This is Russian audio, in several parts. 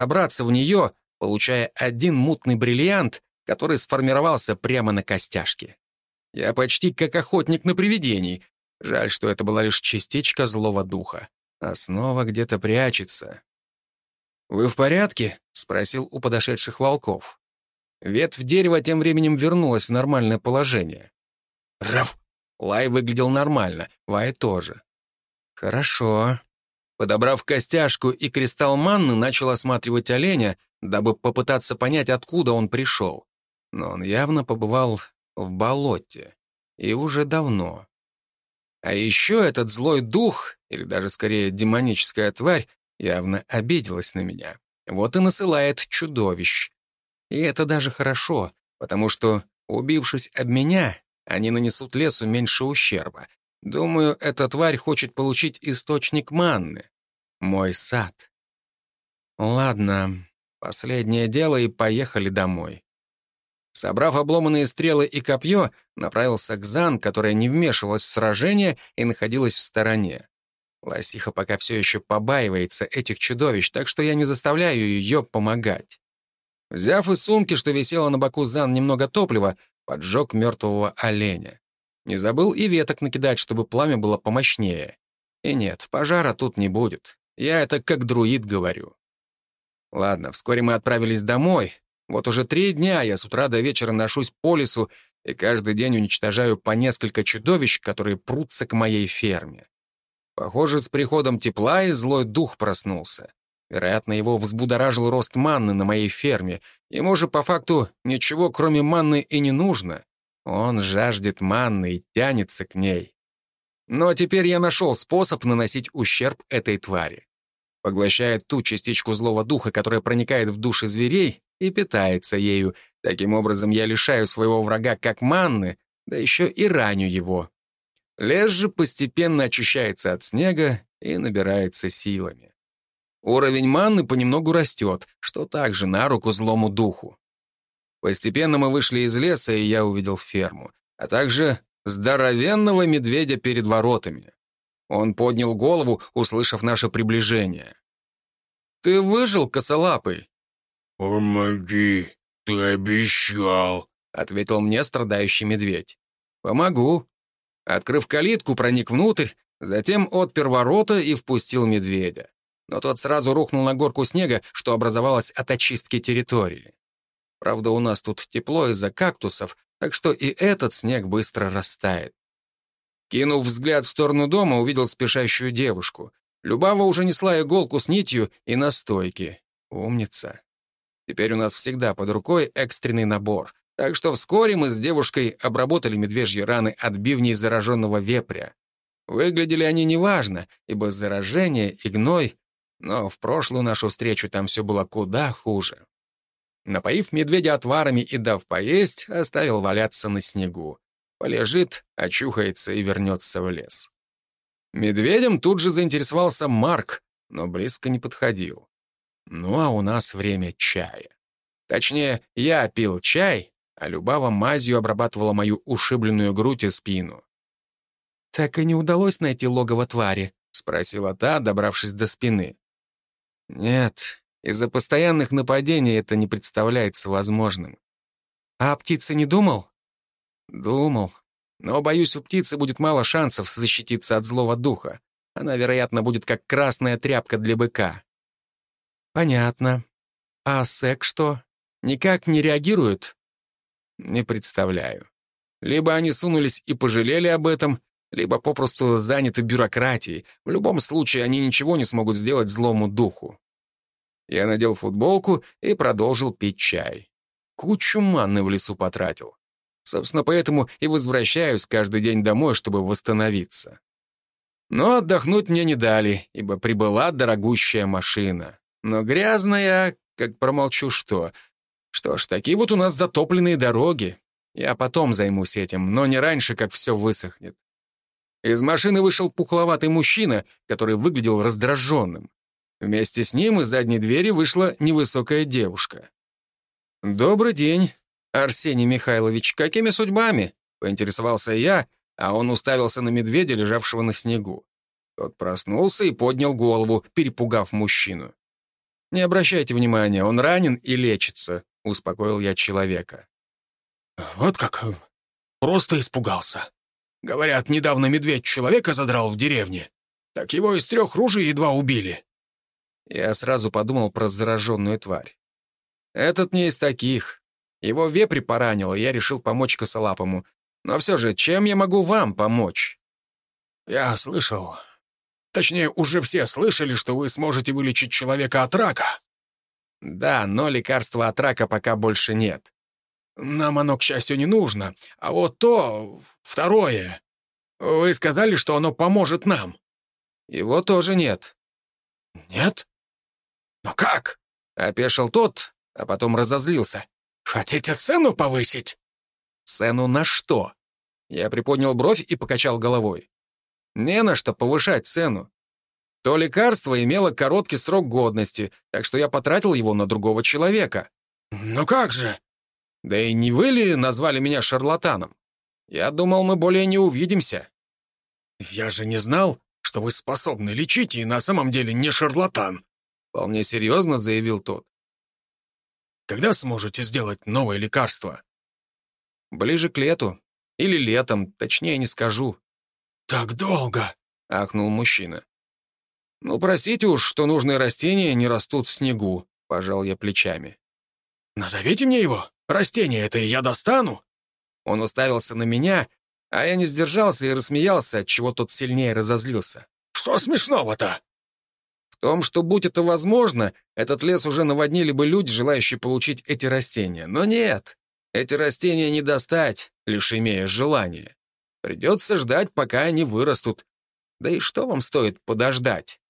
забраться в нее, получая один мутный бриллиант, который сформировался прямо на костяшке. Я почти как охотник на привидений. Жаль, что это была лишь частичка злого духа. Основа где-то прячется. «Вы в порядке?» — спросил у подошедших волков. Ветвь дерева тем временем вернулась в нормальное положение. «Раф!» Лай выглядел нормально, Вай тоже. «Хорошо». Подобрав костяшку и кристалл манны, начал осматривать оленя, дабы попытаться понять, откуда он пришел. Но он явно побывал в болоте. И уже давно. А еще этот злой дух, или даже скорее демоническая тварь, явно обиделась на меня. Вот и насылает чудовищ. И это даже хорошо, потому что, убившись об меня, они нанесут лесу меньше ущерба. Думаю, эта тварь хочет получить источник манны. Мой сад. Ладно, последнее дело и поехали домой. Собрав обломанные стрелы и копье, направился к Зан, которая не вмешивалась в сражение и находилась в стороне. Лосиха пока все еще побаивается этих чудовищ, так что я не заставляю ее помогать. Взяв из сумки, что висела на боку Зан, немного топлива, поджег мертвого оленя. Не забыл и веток накидать, чтобы пламя было помощнее. И нет, пожара тут не будет. Я это как друид говорю. Ладно, вскоре мы отправились домой. Вот уже три дня я с утра до вечера ношусь по лесу и каждый день уничтожаю по несколько чудовищ, которые прутся к моей ферме. Похоже, с приходом тепла и злой дух проснулся. Вероятно, его взбудоражил рост манны на моей ферме. Ему же по факту ничего, кроме манны, и не нужно. Он жаждет манны и тянется к ней. Но теперь я нашел способ наносить ущерб этой твари. Поглощает ту частичку злого духа, которая проникает в души зверей и питается ею. Таким образом, я лишаю своего врага как манны, да еще и раню его. Лес же постепенно очищается от снега и набирается силами. Уровень манны понемногу растет, что также на руку злому духу. Постепенно мы вышли из леса, и я увидел ферму, а также здоровенного медведя перед воротами. Он поднял голову, услышав наше приближение. «Ты выжил, косолапый?» «Помоги, ты обещал», — ответил мне страдающий медведь. «Помогу. Открыв калитку, проник внутрь, затем отпер ворота и впустил медведя. Но тот сразу рухнул на горку снега, что образовалось от очистки территории. Правда, у нас тут тепло из-за кактусов, так что и этот снег быстро растает. Кинув взгляд в сторону дома, увидел спешащую девушку. Любава уже несла иголку с нитью и настойки. Умница. Теперь у нас всегда под рукой экстренный набор. Так что вскоре мы с девушкой обработали медвежьи раны от бивней зараженного вепря. Выглядели они неважно, ибо заражение и гной, но в прошлую нашу встречу там все было куда хуже. Напоив медведя отварами и дав поесть, оставил валяться на снегу. Полежит, очухается и вернется в лес. Медведем тут же заинтересовался Марк, но близко не подходил. Ну а у нас время чая. Точнее, я пил чай, а Любава мазью обрабатывала мою ушибленную грудь и спину. «Так и не удалось найти логово твари?» — спросила та, добравшись до спины. «Нет, из-за постоянных нападений это не представляется возможным. А о птице не думал?» «Думал. Но, боюсь, у птицы будет мало шансов защититься от злого духа. Она, вероятно, будет как красная тряпка для быка». «Понятно. А Сек что? Никак не реагирует?» Не представляю. Либо они сунулись и пожалели об этом, либо попросту заняты бюрократией. В любом случае, они ничего не смогут сделать злому духу. Я надел футболку и продолжил пить чай. Кучу манны в лесу потратил. Собственно, поэтому и возвращаюсь каждый день домой, чтобы восстановиться. Но отдохнуть мне не дали, ибо прибыла дорогущая машина. Но грязная, как промолчу что, что ж, такие вот у нас затопленные дороги. Я потом займусь этим, но не раньше, как все высохнет. Из машины вышел пухловатый мужчина, который выглядел раздраженным. Вместе с ним из задней двери вышла невысокая девушка. «Добрый день, Арсений Михайлович. Какими судьбами?» — поинтересовался я, а он уставился на медведя, лежавшего на снегу. Тот проснулся и поднял голову, перепугав мужчину. «Не обращайте внимания, он ранен и лечится», — успокоил я человека. «Вот как? Просто испугался. Говорят, недавно медведь человека задрал в деревне. Так его из трех ружей едва убили». Я сразу подумал про зараженную тварь. Этот не из таких. Его вепри поранило, я решил помочь косолапому. Но все же, чем я могу вам помочь? Я слышал, Точнее, уже все слышали, что вы сможете вылечить человека от рака. Да, но лекарства от рака пока больше нет. Нам оно, к счастью, не нужно. А вот то, второе. Вы сказали, что оно поможет нам. Его тоже нет. Нет? Но как? Опешил тот, а потом разозлился. Хотите цену повысить? Цену на что? Я приподнял бровь и покачал головой. Не на что повышать цену. То лекарство имело короткий срок годности, так что я потратил его на другого человека. «Ну как же?» «Да и не вы ли назвали меня шарлатаном? Я думал, мы более не увидимся». «Я же не знал, что вы способны лечить и на самом деле не шарлатан», вполне серьезно заявил тот. «Когда сможете сделать новое лекарство?» «Ближе к лету. Или летом, точнее не скажу. «Так долго!» — ахнул мужчина. «Ну, простите уж, что нужные растения не растут в снегу», — пожал я плечами. «Назовите мне его. Растение это я достану». Он уставился на меня, а я не сдержался и рассмеялся, отчего тот сильнее разозлился. «Что смешного-то?» Том, что, будь это возможно, этот лес уже наводнили бы люди, желающие получить эти растения. Но нет, эти растения не достать, лишь имея желание. Придется ждать, пока они вырастут. Да и что вам стоит подождать?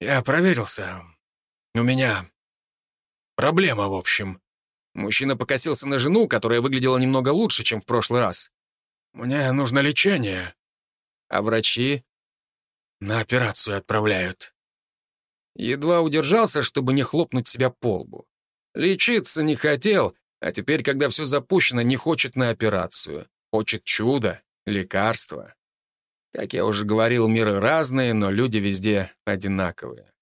Я проверился. У меня проблема, в общем. Мужчина покосился на жену, которая выглядела немного лучше, чем в прошлый раз. Мне нужно лечение. А врачи? На операцию отправляют. Едва удержался, чтобы не хлопнуть себя по лбу. Лечиться не хотел, а теперь, когда все запущено, не хочет на операцию. Хочет чуда, лекарства. Как я уже говорил, миры разные, но люди везде одинаковые.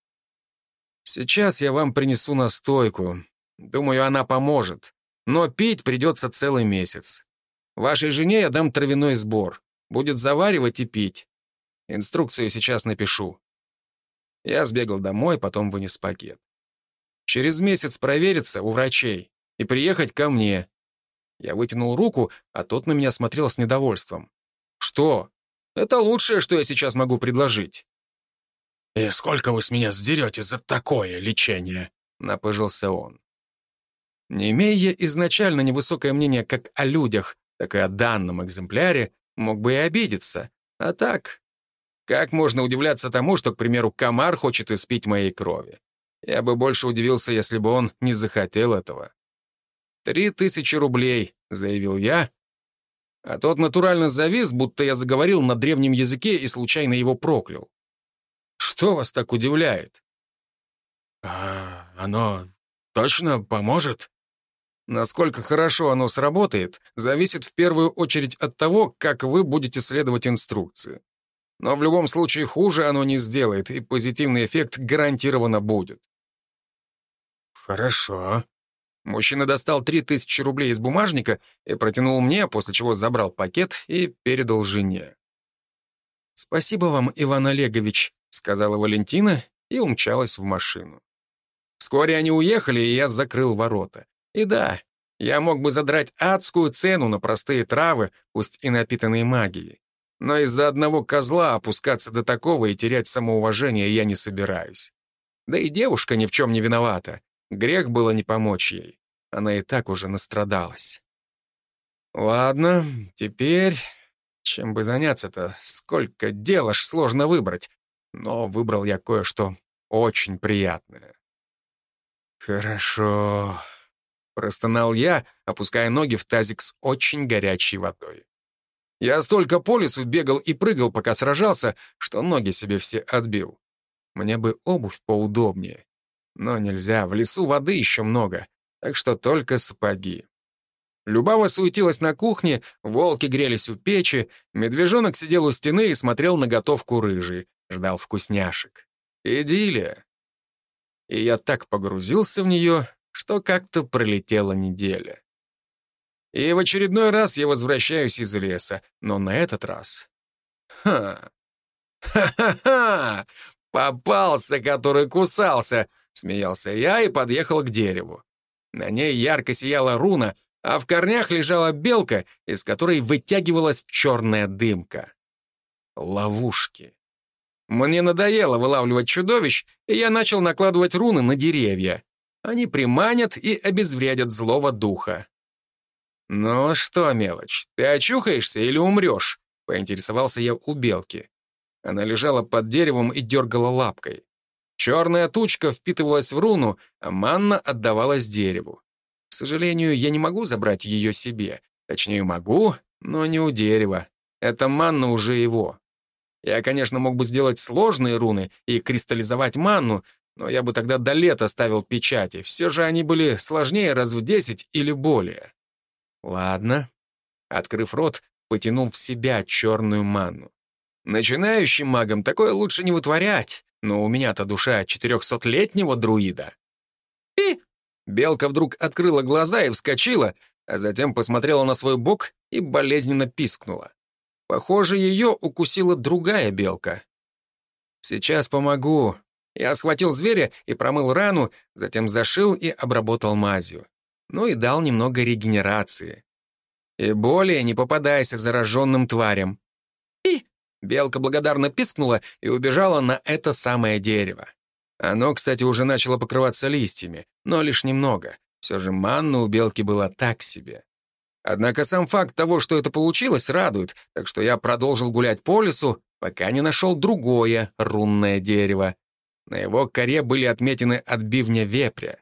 Сейчас я вам принесу настойку. Думаю, она поможет. Но пить придется целый месяц. Вашей жене я дам травяной сбор. Будет заваривать и пить. Инструкцию сейчас напишу. Я сбегал домой, потом вынес пакет. Через месяц провериться у врачей и приехать ко мне. Я вытянул руку, а тот на меня смотрел с недовольством. «Что? Это лучшее, что я сейчас могу предложить». «И сколько вы с меня сдерете за такое лечение?» — напыжился он. Не имея изначально невысокое мнение как о людях, так и о данном экземпляре, мог бы и обидеться. А так, как можно удивляться тому, что, к примеру, комар хочет испить моей крови? Я бы больше удивился, если бы он не захотел этого. «Три тысячи рублей», — заявил я. А тот натурально завис, будто я заговорил на древнем языке и случайно его проклял. «Что вас так удивляет?» «А оно точно поможет?» Насколько хорошо оно сработает, зависит в первую очередь от того, как вы будете следовать инструкции. Но в любом случае хуже оно не сделает, и позитивный эффект гарантированно будет. «Хорошо», Мужчина достал 3000 рублей из бумажника и протянул мне, после чего забрал пакет и передал жене. «Спасибо вам, Иван Олегович», — сказала Валентина и умчалась в машину. Вскоре они уехали, и я закрыл ворота. И да, я мог бы задрать адскую цену на простые травы, пусть и напитанные магией. Но из-за одного козла опускаться до такого и терять самоуважение я не собираюсь. Да и девушка ни в чем не виновата. Грех было не помочь ей. Она и так уже настрадалась. Ладно, теперь... Чем бы заняться-то? Сколько дел аж сложно выбрать. Но выбрал я кое-что очень приятное. «Хорошо», — простонал я, опуская ноги в тазик с очень горячей водой. Я столько по лесу бегал и прыгал, пока сражался, что ноги себе все отбил. Мне бы обувь поудобнее. Но нельзя, в лесу воды еще много так что только сапоги. Любава суетилась на кухне, волки грелись у печи, медвежонок сидел у стены и смотрел на готовку рыжий, ждал вкусняшек. Идиллия. и я так погрузился в нее, что как-то пролетела неделя. И в очередной раз я возвращаюсь из леса, но на этот раз... Ха! Ха-ха-ха! Попался, который кусался, смеялся я и подъехал к дереву. На ней ярко сияла руна, а в корнях лежала белка, из которой вытягивалась черная дымка. Ловушки. Мне надоело вылавливать чудовищ, и я начал накладывать руны на деревья. Они приманят и обезвредят злого духа. «Ну что, мелочь, ты очухаешься или умрешь?» — поинтересовался я у белки. Она лежала под деревом и дергала лапкой. Черная тучка впитывалась в руну, а манна отдавалась дереву. К сожалению, я не могу забрать ее себе. Точнее, могу, но не у дерева. Эта манна уже его. Я, конечно, мог бы сделать сложные руны и кристаллизовать манну, но я бы тогда до лета ставил печати. Все же они были сложнее раз в десять или более. Ладно. Открыв рот, потянул в себя черную манну. Начинающим магам такое лучше не вытворять, но у меня-то душа четырехсотлетнего друида. И белка вдруг открыла глаза и вскочила, а затем посмотрела на свой бок и болезненно пискнула. Похоже, ее укусила другая белка. «Сейчас помогу». Я схватил зверя и промыл рану, затем зашил и обработал мазью. Ну и дал немного регенерации. И более не попадайся зараженным тварям. И белка благодарно пискнула и убежала на это самое дерево. Оно, кстати, уже начало покрываться листьями, но лишь немного. Все же манна у белки была так себе. Однако сам факт того, что это получилось, радует, так что я продолжил гулять по лесу, пока не нашел другое рунное дерево. На его коре были отметины от вепря.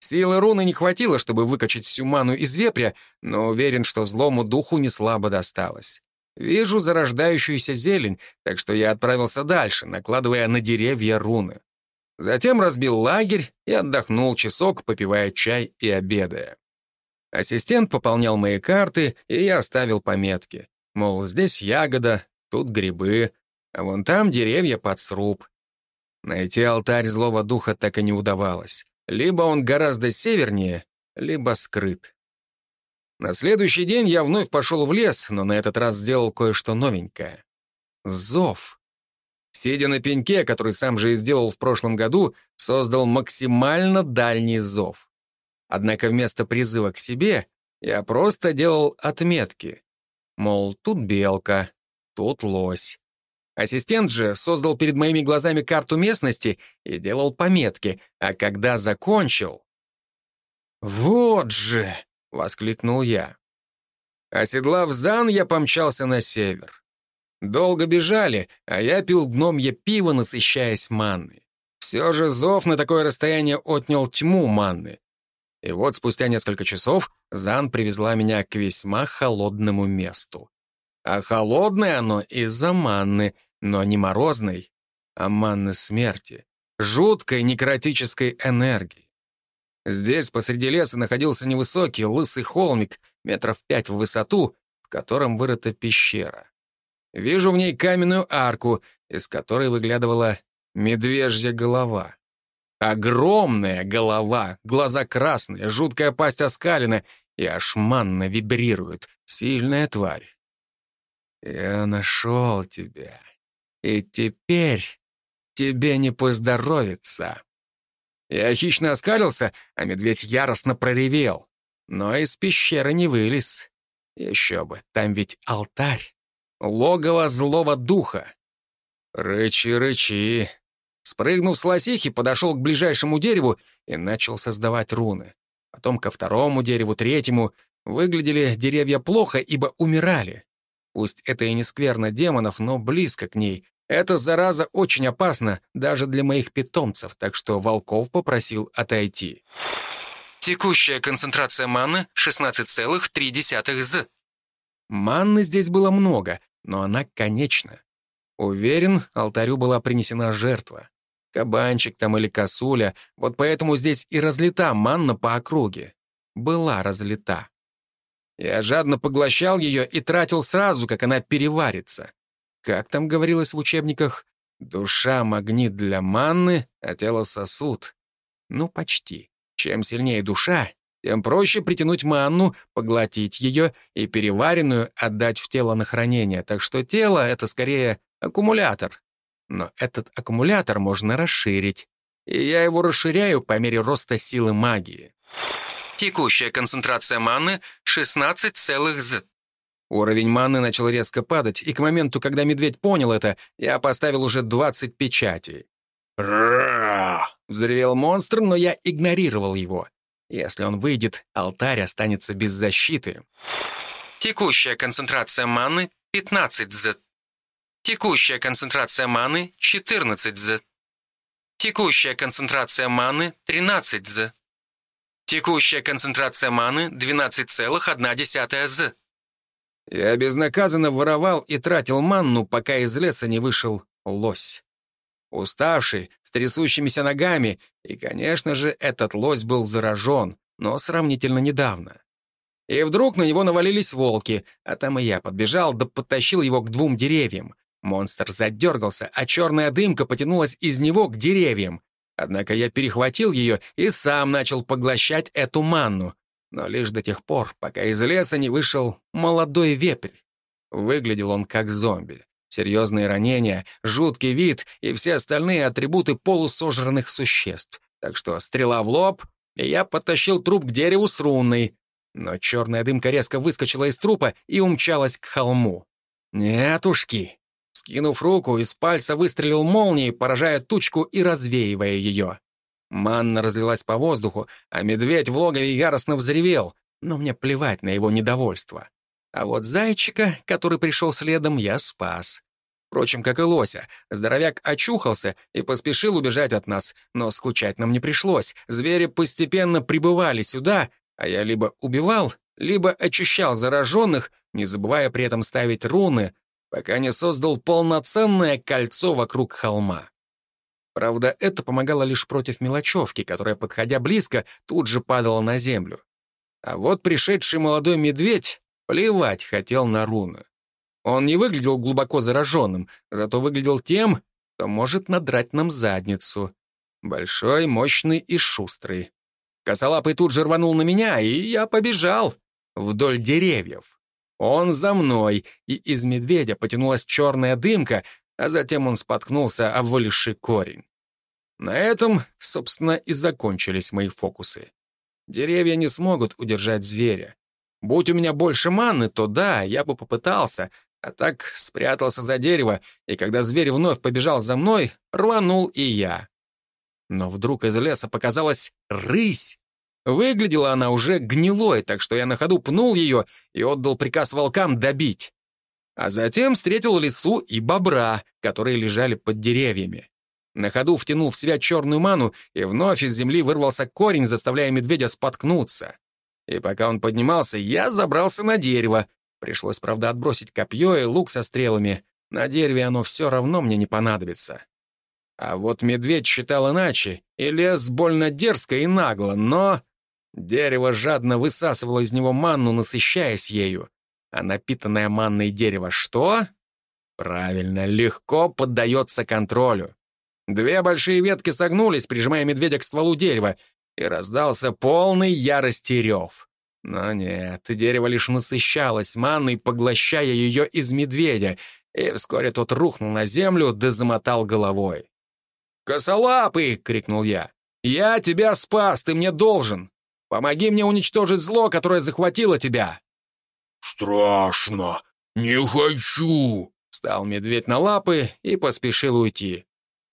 Силы руны не хватило, чтобы выкачать всю ману из вепря, но уверен, что злому духу не слабо досталось. Вижу зарождающуюся зелень, так что я отправился дальше, накладывая на деревья руны. Затем разбил лагерь и отдохнул часок, попивая чай и обедая. Ассистент пополнял мои карты, и я оставил пометки. Мол, здесь ягода, тут грибы, а вон там деревья под сруб. Найти алтарь злого духа так и не удавалось. Либо он гораздо севернее, либо скрыт. На следующий день я вновь пошел в лес, но на этот раз сделал кое-что новенькое. Зов. Сидя на пеньке, который сам же и сделал в прошлом году, создал максимально дальний зов. Однако вместо призыва к себе я просто делал отметки. Мол, тут белка, тут лось. Ассистент же создал перед моими глазами карту местности и делал пометки, а когда закончил... «Вот же!» — воскликнул я. Оседлав Зан, я помчался на север. Долго бежали, а я пил гномье пиво, насыщаясь манной. Все же зов на такое расстояние отнял тьму манны, и вот спустя несколько часов Зан привезла меня к весьма холодному месту. А холодное оно из-за манны, но не морозной, а манны смерти, жуткой некротической энергии. Здесь посреди леса находился невысокий лысый холмик, метров пять в высоту, в котором вырыта пещера. Вижу в ней каменную арку, из которой выглядывала медвежья голова. Огромная голова, глаза красные, жуткая пасть оскалена и аж манно вибрирует. Сильная тварь. Я нашел тебя. И теперь тебе не поздоровится. Я хищно оскалился, а медведь яростно проревел. Но из пещеры не вылез. Еще бы, там ведь алтарь. Логово злого духа. Рычи, рычи. Спрыгнув с лосихи, подошел к ближайшему дереву и начал создавать руны. Потом ко второму дереву, третьему. Выглядели деревья плохо, ибо умирали. Пусть это и не скверно демонов, но близко к ней. Эта зараза очень опасна даже для моих питомцев, так что волков попросил отойти. Текущая концентрация маны 16,3 з. Манны здесь было много, но она конечна. Уверен, алтарю была принесена жертва. Кабанчик там или косуля, вот поэтому здесь и разлита манна по округе. Была разлита. Я жадно поглощал ее и тратил сразу, как она переварится. Как там говорилось в учебниках? Душа — магнит для манны, а тело — сосуд. Ну, почти. Чем сильнее душа, тем проще притянуть манну, поглотить ее и переваренную отдать в тело на хранение. Так что тело — это скорее аккумулятор. Но этот аккумулятор можно расширить. И я его расширяю по мере роста силы магии. Текущая концентрация маны — 16 целых з. Уровень маны начал резко падать, и к моменту, когда медведь понял это, я поставил уже 20 печатей. «Ра!» — взревел монстр, но я игнорировал его. Если он выйдет, алтарь останется без защиты. Текущая концентрация маны — 15 з. Текущая концентрация маны — 14 з. Текущая концентрация маны — 13 з. Текущая концентрация маны — 12,1 з. Я безнаказанно воровал и тратил манну, пока из леса не вышел лось. Уставший, с трясущимися ногами, и, конечно же, этот лось был заражен, но сравнительно недавно. И вдруг на него навалились волки, а там и я подбежал, да подтащил его к двум деревьям. Монстр задергался, а черная дымка потянулась из него к деревьям. Однако я перехватил ее и сам начал поглощать эту манну, но лишь до тех пор, пока из леса не вышел молодой вепрь. Выглядел он как зомби. Серьезные ранения, жуткий вид и все остальные атрибуты полусожранных существ. Так что стрела в лоб, и я подтащил труп к дереву с руной. Но черная дымка резко выскочила из трупа и умчалась к холму. Нетушки. Скинув руку, из пальца выстрелил молнией, поражая тучку и развеивая ее. Манна разлилась по воздуху, а медведь в логове яростно взревел, но мне плевать на его недовольство. А вот зайчика, который пришел следом, я спас. Впрочем, как и лося, здоровяк очухался и поспешил убежать от нас, но скучать нам не пришлось. Звери постепенно прибывали сюда, а я либо убивал, либо очищал зараженных, не забывая при этом ставить руны, пока не создал полноценное кольцо вокруг холма. Правда, это помогало лишь против мелочевки, которая, подходя близко, тут же падала на землю. А вот пришедший молодой медведь плевать хотел на руны. Он не выглядел глубоко зараженным, зато выглядел тем, кто может надрать нам задницу. Большой, мощный и шустрый. Косолапый тут же рванул на меня, и я побежал вдоль деревьев. Он за мной, и из медведя потянулась черная дымка, а затем он споткнулся о вылезший корень. На этом, собственно, и закончились мои фокусы. Деревья не смогут удержать зверя. Будь у меня больше маны, то да, я бы попытался, а так спрятался за дерево, и когда зверь вновь побежал за мной, рванул и я. Но вдруг из леса показалась рысь. Выглядела она уже гнилой, так что я на ходу пнул ее и отдал приказ волкам добить. А затем встретил лису и бобра, которые лежали под деревьями. На ходу втянул в себя черную ману, и вновь из земли вырвался корень, заставляя медведя споткнуться. И пока он поднимался, я забрался на дерево. Пришлось, правда, отбросить копье и лук со стрелами. На дереве оно все равно мне не понадобится. А вот медведь считал иначе и лез больно дерзко и нагло, но... Дерево жадно высасывало из него манну, насыщаясь ею. А напитанное манной дерево что? Правильно, легко поддается контролю. Две большие ветки согнулись, прижимая медведя к стволу дерева, и раздался полный ярости рев. Но нет, дерево лишь насыщалось манной, поглощая ее из медведя, и вскоре тот рухнул на землю да замотал головой. «Косолапый!» — крикнул я. «Я тебя спас, ты мне должен! Помоги мне уничтожить зло, которое захватило тебя!» «Страшно! Не хочу!» Встал медведь на лапы и поспешил уйти.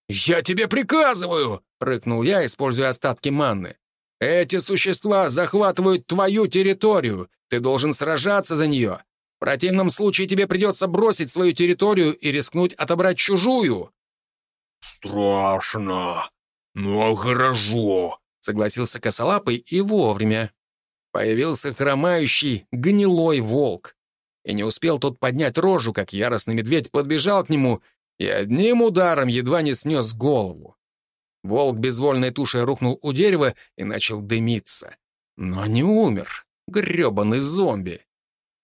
«Я тебе приказываю!» — рыкнул я, используя остатки манны. «Эти существа захватывают твою территорию. Ты должен сражаться за нее. В противном случае тебе придется бросить свою территорию и рискнуть отобрать чужую». «Страшно, но хорошо», — согласился косолапый и вовремя. Появился хромающий, гнилой волк. И не успел тот поднять рожу, как яростный медведь подбежал к нему и одним ударом едва не снес голову. Волк безвольной тушей рухнул у дерева и начал дымиться. Но не умер. грёбаный зомби.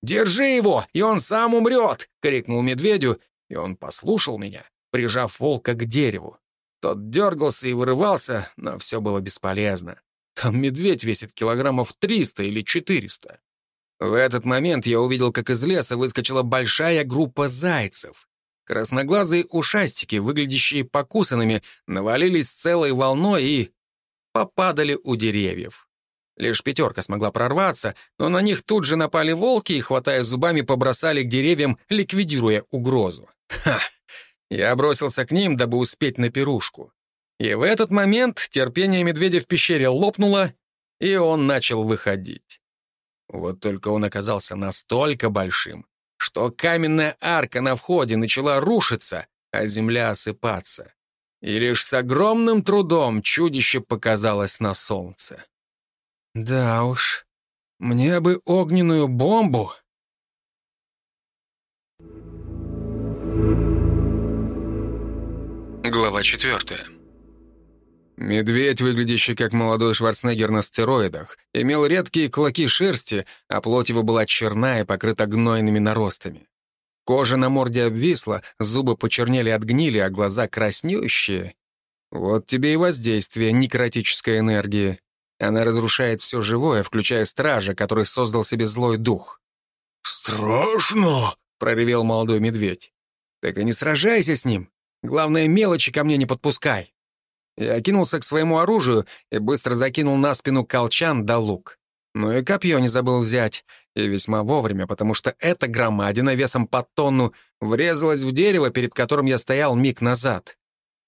«Держи его, и он сам умрет!» — крикнул медведю, и он послушал меня, прижав волка к дереву. Тот дергался и вырывался, но все было бесполезно. Там медведь весит килограммов 300 или 400. В этот момент я увидел, как из леса выскочила большая группа зайцев. Красноглазые ушастики, выглядящие покусанными, навалились целой волной и попадали у деревьев. Лишь пятерка смогла прорваться, но на них тут же напали волки и, хватая зубами, побросали к деревьям, ликвидируя угрозу. Ха! Я бросился к ним, дабы успеть на пирушку. И в этот момент терпение медведя в пещере лопнуло, и он начал выходить. Вот только он оказался настолько большим, что каменная арка на входе начала рушиться, а земля осыпаться. И лишь с огромным трудом чудище показалось на солнце. Да уж, мне бы огненную бомбу. Глава четвертая. Медведь, выглядящий как молодой Шварценеггер на стероидах, имел редкие клоки шерсти, а плоть его была черная и покрыта гнойными наростами. Кожа на морде обвисла, зубы почернели от гнили, а глаза краснющие. Вот тебе и воздействие некротической энергии. Она разрушает все живое, включая стража, который создал себе злой дух. «Страшно!» — проревел молодой медведь. «Так и не сражайся с ним. Главное, мелочи ко мне не подпускай». Я кинулся к своему оружию и быстро закинул на спину колчан да лук. Ну и копье не забыл взять, и весьма вовремя, потому что эта громадина весом под тонну врезалась в дерево, перед которым я стоял миг назад.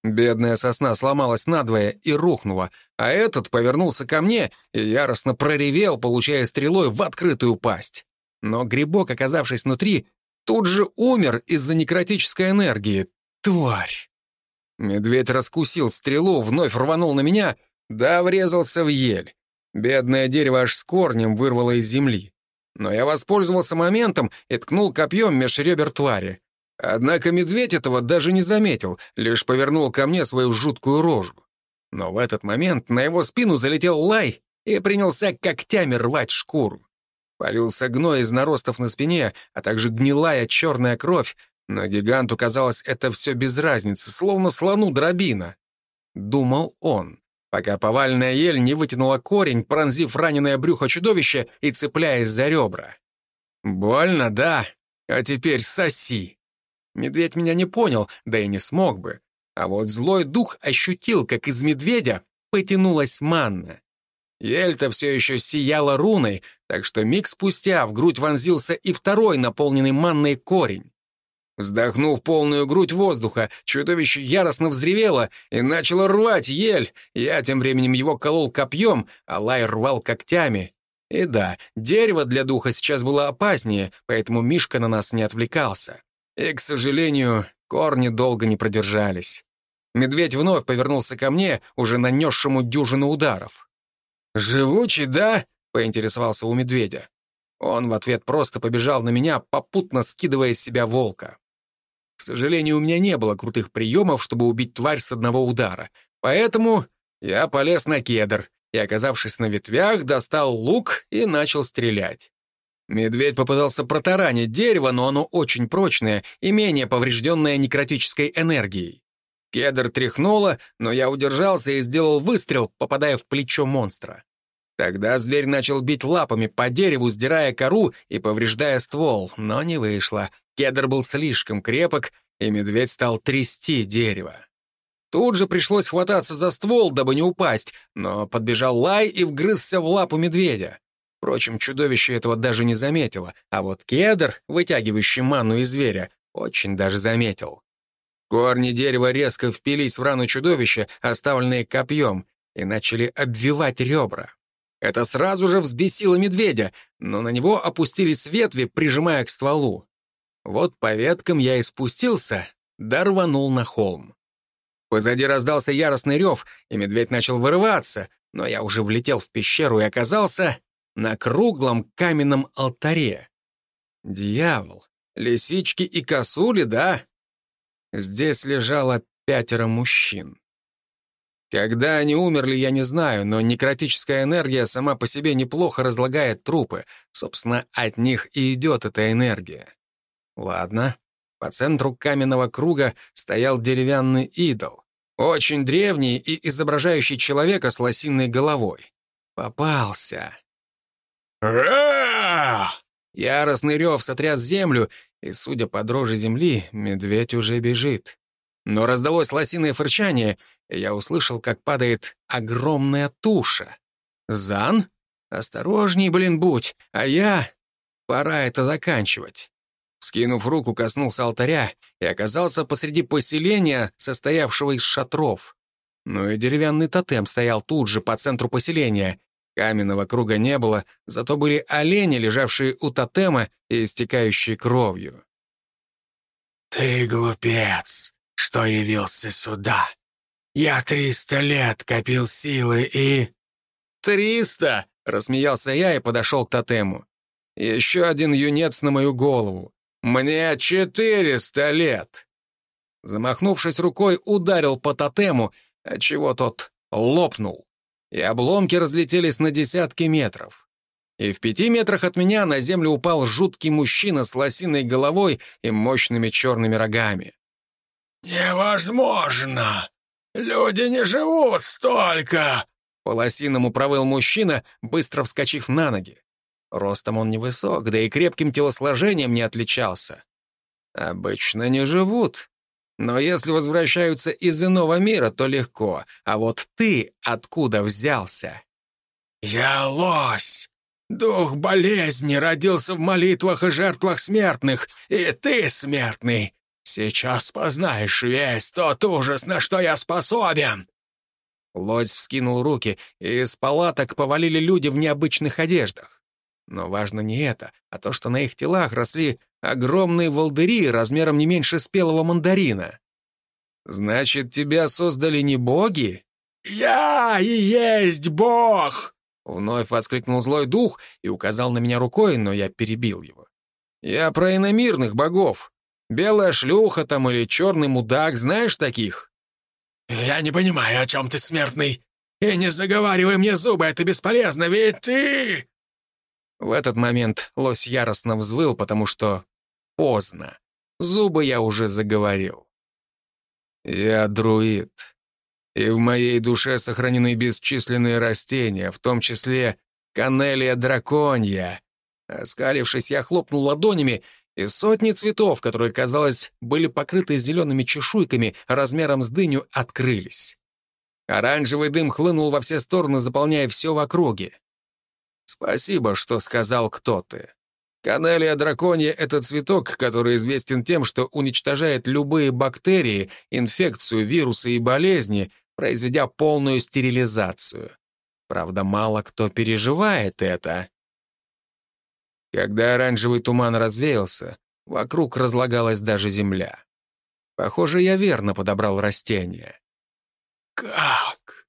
Бедная сосна сломалась надвое и рухнула, а этот повернулся ко мне и яростно проревел, получая стрелой в открытую пасть. Но грибок, оказавшись внутри, тут же умер из-за некротической энергии. Тварь! Медведь раскусил стрелу, вновь рванул на меня, да врезался в ель. Бедное дерево аж с корнем вырвало из земли. Но я воспользовался моментом и ткнул копьем меж ребер твари. Однако медведь этого даже не заметил, лишь повернул ко мне свою жуткую рожу. Но в этот момент на его спину залетел лай и принялся когтями рвать шкуру. Полился гной из наростов на спине, а также гнилая черная кровь, но гиганту казалось это все без разницы, словно слону дробина. Думал он, пока повальная ель не вытянула корень, пронзив раненое брюхо чудовища и цепляясь за ребра. «Больно, да? А теперь соси!» Медведь меня не понял, да и не смог бы. А вот злой дух ощутил, как из медведя потянулась манна. Ель-то все еще сияла руной, так что миг спустя в грудь вонзился и второй наполненный манной корень. Вздохнув полную грудь воздуха, чудовище яростно взревело и начало рвать ель. Я тем временем его колол копьем, а лай рвал когтями. И да, дерево для духа сейчас было опаснее, поэтому Мишка на нас не отвлекался. И, к сожалению, корни долго не продержались. Медведь вновь повернулся ко мне, уже нанесшему дюжину ударов. «Живучий, да?» — поинтересовался у медведя. Он в ответ просто побежал на меня, попутно скидывая с себя волка. Сожалению, у меня не было крутых приемов, чтобы убить тварь с одного удара, поэтому я полез на кедр и, оказавшись на ветвях, достал лук и начал стрелять. Медведь попытался протаранить дерево, но оно очень прочное и менее поврежденное некротической энергией. Кедр тряхнуло, но я удержался и сделал выстрел, попадая в плечо монстра. Тогда зверь начал бить лапами по дереву, сдирая кору и повреждая ствол, но не вышло. Кедр был слишком крепок, и медведь стал трясти дерево. Тут же пришлось хвататься за ствол, дабы не упасть, но подбежал лай и вгрызся в лапу медведя. Впрочем, чудовище этого даже не заметило, а вот кедр, вытягивающий ману из зверя, очень даже заметил. Корни дерева резко впились в рану чудовища, оставленные копьем, и начали обвивать ребра. Это сразу же взбесило медведя, но на него опустились ветви, прижимая к стволу. Вот по веткам я и спустился, да рванул на холм. Позади раздался яростный рев, и медведь начал вырываться, но я уже влетел в пещеру и оказался на круглом каменном алтаре. Дьявол, лисички и косули, да? Здесь лежало пятеро мужчин. Когда они умерли, я не знаю, но некротическая энергия сама по себе неплохо разлагает трупы. Собственно, от них и идет эта энергия. Ладно. По центру каменного круга стоял деревянный идол. Очень древний и изображающий человека с лосиной головой. Попался. Яростный рев сотряс землю, и, судя по дрожи земли, медведь уже бежит. Но раздалось лосиное фырчание, я услышал, как падает огромная туша. «Зан? Осторожней, блин, будь, а я...» Пора это заканчивать. Скинув руку, коснулся алтаря и оказался посреди поселения, состоявшего из шатров. Ну и деревянный тотем стоял тут же, по центру поселения. Каменного круга не было, зато были олени, лежавшие у тотема и истекающие кровью. «Ты глупец, что явился сюда. Я триста лет копил силы и...» «Триста!» — рассмеялся я и подошел к тотему. Еще один юнец на мою голову. Мне четыреста лет. Замахнувшись рукой, ударил по тотему, отчего тот лопнул. И обломки разлетелись на десятки метров. И в пяти метрах от меня на землю упал жуткий мужчина с лосиной головой и мощными черными рогами. «Невозможно! Люди не живут столько!» По лосиному провыл мужчина, быстро вскочив на ноги. Ростом он невысок, да и крепким телосложением не отличался. Обычно не живут. Но если возвращаются из иного мира, то легко. А вот ты откуда взялся? Я лось. Дух болезни родился в молитвах и жертвах смертных, и ты смертный. Сейчас познаешь весь тот ужас, на что я способен. Лось вскинул руки, и из палаток повалили люди в необычных одеждах. Но важно не это, а то, что на их телах росли огромные волдыри размером не меньше спелого мандарина. «Значит, тебя создали не боги?» «Я и есть бог!» Вновь воскликнул злой дух и указал на меня рукой, но я перебил его. «Я про иномирных богов. Белая шлюха там или черный мудак, знаешь таких?» «Я не понимаю, о чем ты, смертный. И не заговаривай мне зубы, это бесполезно, ведь ты...» В этот момент лось яростно взвыл, потому что поздно. Зубы я уже заговорил. Я друид. И в моей душе сохранены бесчисленные растения, в том числе канелия драконья. Оскалившись, я хлопнул ладонями, и сотни цветов, которые, казалось, были покрыты зелеными чешуйками размером с дыню, открылись. Оранжевый дым хлынул во все стороны, заполняя все в округе. Спасибо, что сказал, кто ты. Канелия драконья — это цветок, который известен тем, что уничтожает любые бактерии, инфекцию, вирусы и болезни, произведя полную стерилизацию. Правда, мало кто переживает это. Когда оранжевый туман развеялся, вокруг разлагалась даже земля. Похоже, я верно подобрал растения. «Как?»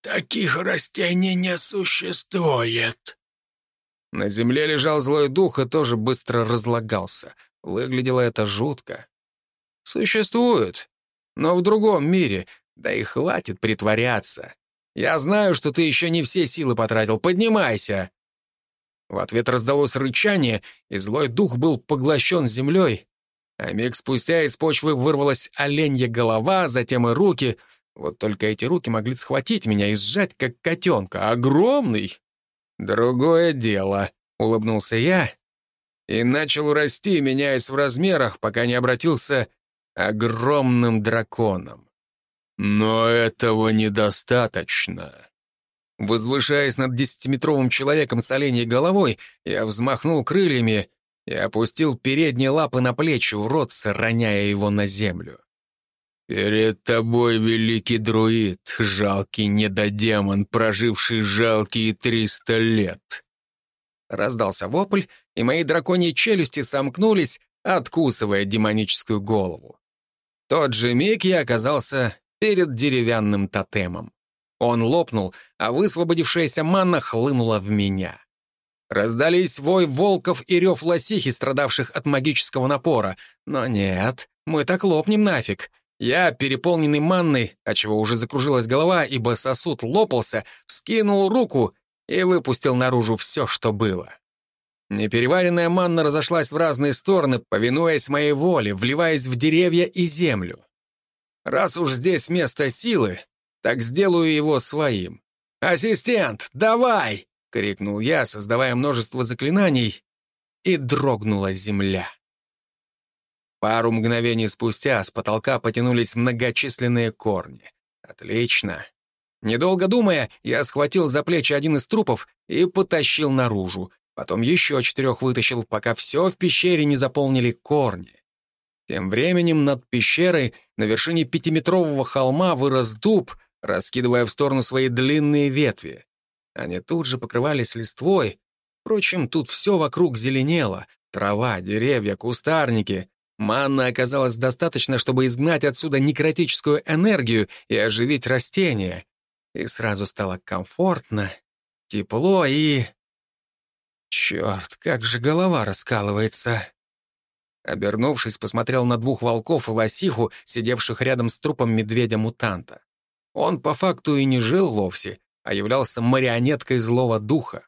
Таких растений не существует. На земле лежал злой дух и тоже быстро разлагался. Выглядело это жутко. Существует, но в другом мире, да и хватит притворяться. Я знаю, что ты еще не все силы потратил, поднимайся. В ответ раздалось рычание, и злой дух был поглощен землей, а миг спустя из почвы вырвалась оленья голова, затем и руки — вот только эти руки могли схватить меня и сжать, как котенка. Огромный! Другое дело, улыбнулся я и начал расти, меняясь в размерах, пока не обратился огромным драконом. Но этого недостаточно. Возвышаясь над десятиметровым человеком с оленей головой, я взмахнул крыльями и опустил передние лапы на плечи уродца, роняя его на землю. «Перед тобой великий друид, жалкий недодемон, проживший жалкие триста лет!» Раздался вопль, и мои драконьи челюсти сомкнулись, откусывая демоническую голову. тот же миг я оказался перед деревянным тотемом. Он лопнул, а высвободившаяся манна хлынула в меня. Раздались вой волков и рев лосихи, страдавших от магического напора. Но нет, мы так лопнем нафиг. Я, переполненный манной, отчего уже закружилась голова, ибо сосуд лопался, вскинул руку и выпустил наружу все, что было. Непереваренная манна разошлась в разные стороны, повинуясь моей воле, вливаясь в деревья и землю. Раз уж здесь место силы, так сделаю его своим. «Ассистент, давай!» — крикнул я, создавая множество заклинаний, и дрогнула земля. Пару мгновений спустя с потолка потянулись многочисленные корни. Отлично. Недолго думая, я схватил за плечи один из трупов и потащил наружу. Потом еще четырех вытащил, пока все в пещере не заполнили корни. Тем временем над пещерой на вершине пятиметрового холма вырос дуб, раскидывая в сторону свои длинные ветви. Они тут же покрывались листвой. Впрочем, тут все вокруг зеленело. Трава, деревья, кустарники. Манны оказалось достаточно, чтобы изгнать отсюда некротическую энергию и оживить растения. И сразу стало комфортно, тепло и... Черт, как же голова раскалывается. Обернувшись, посмотрел на двух волков и лосиху, сидевших рядом с трупом медведя-мутанта. Он по факту и не жил вовсе, а являлся марионеткой злого духа.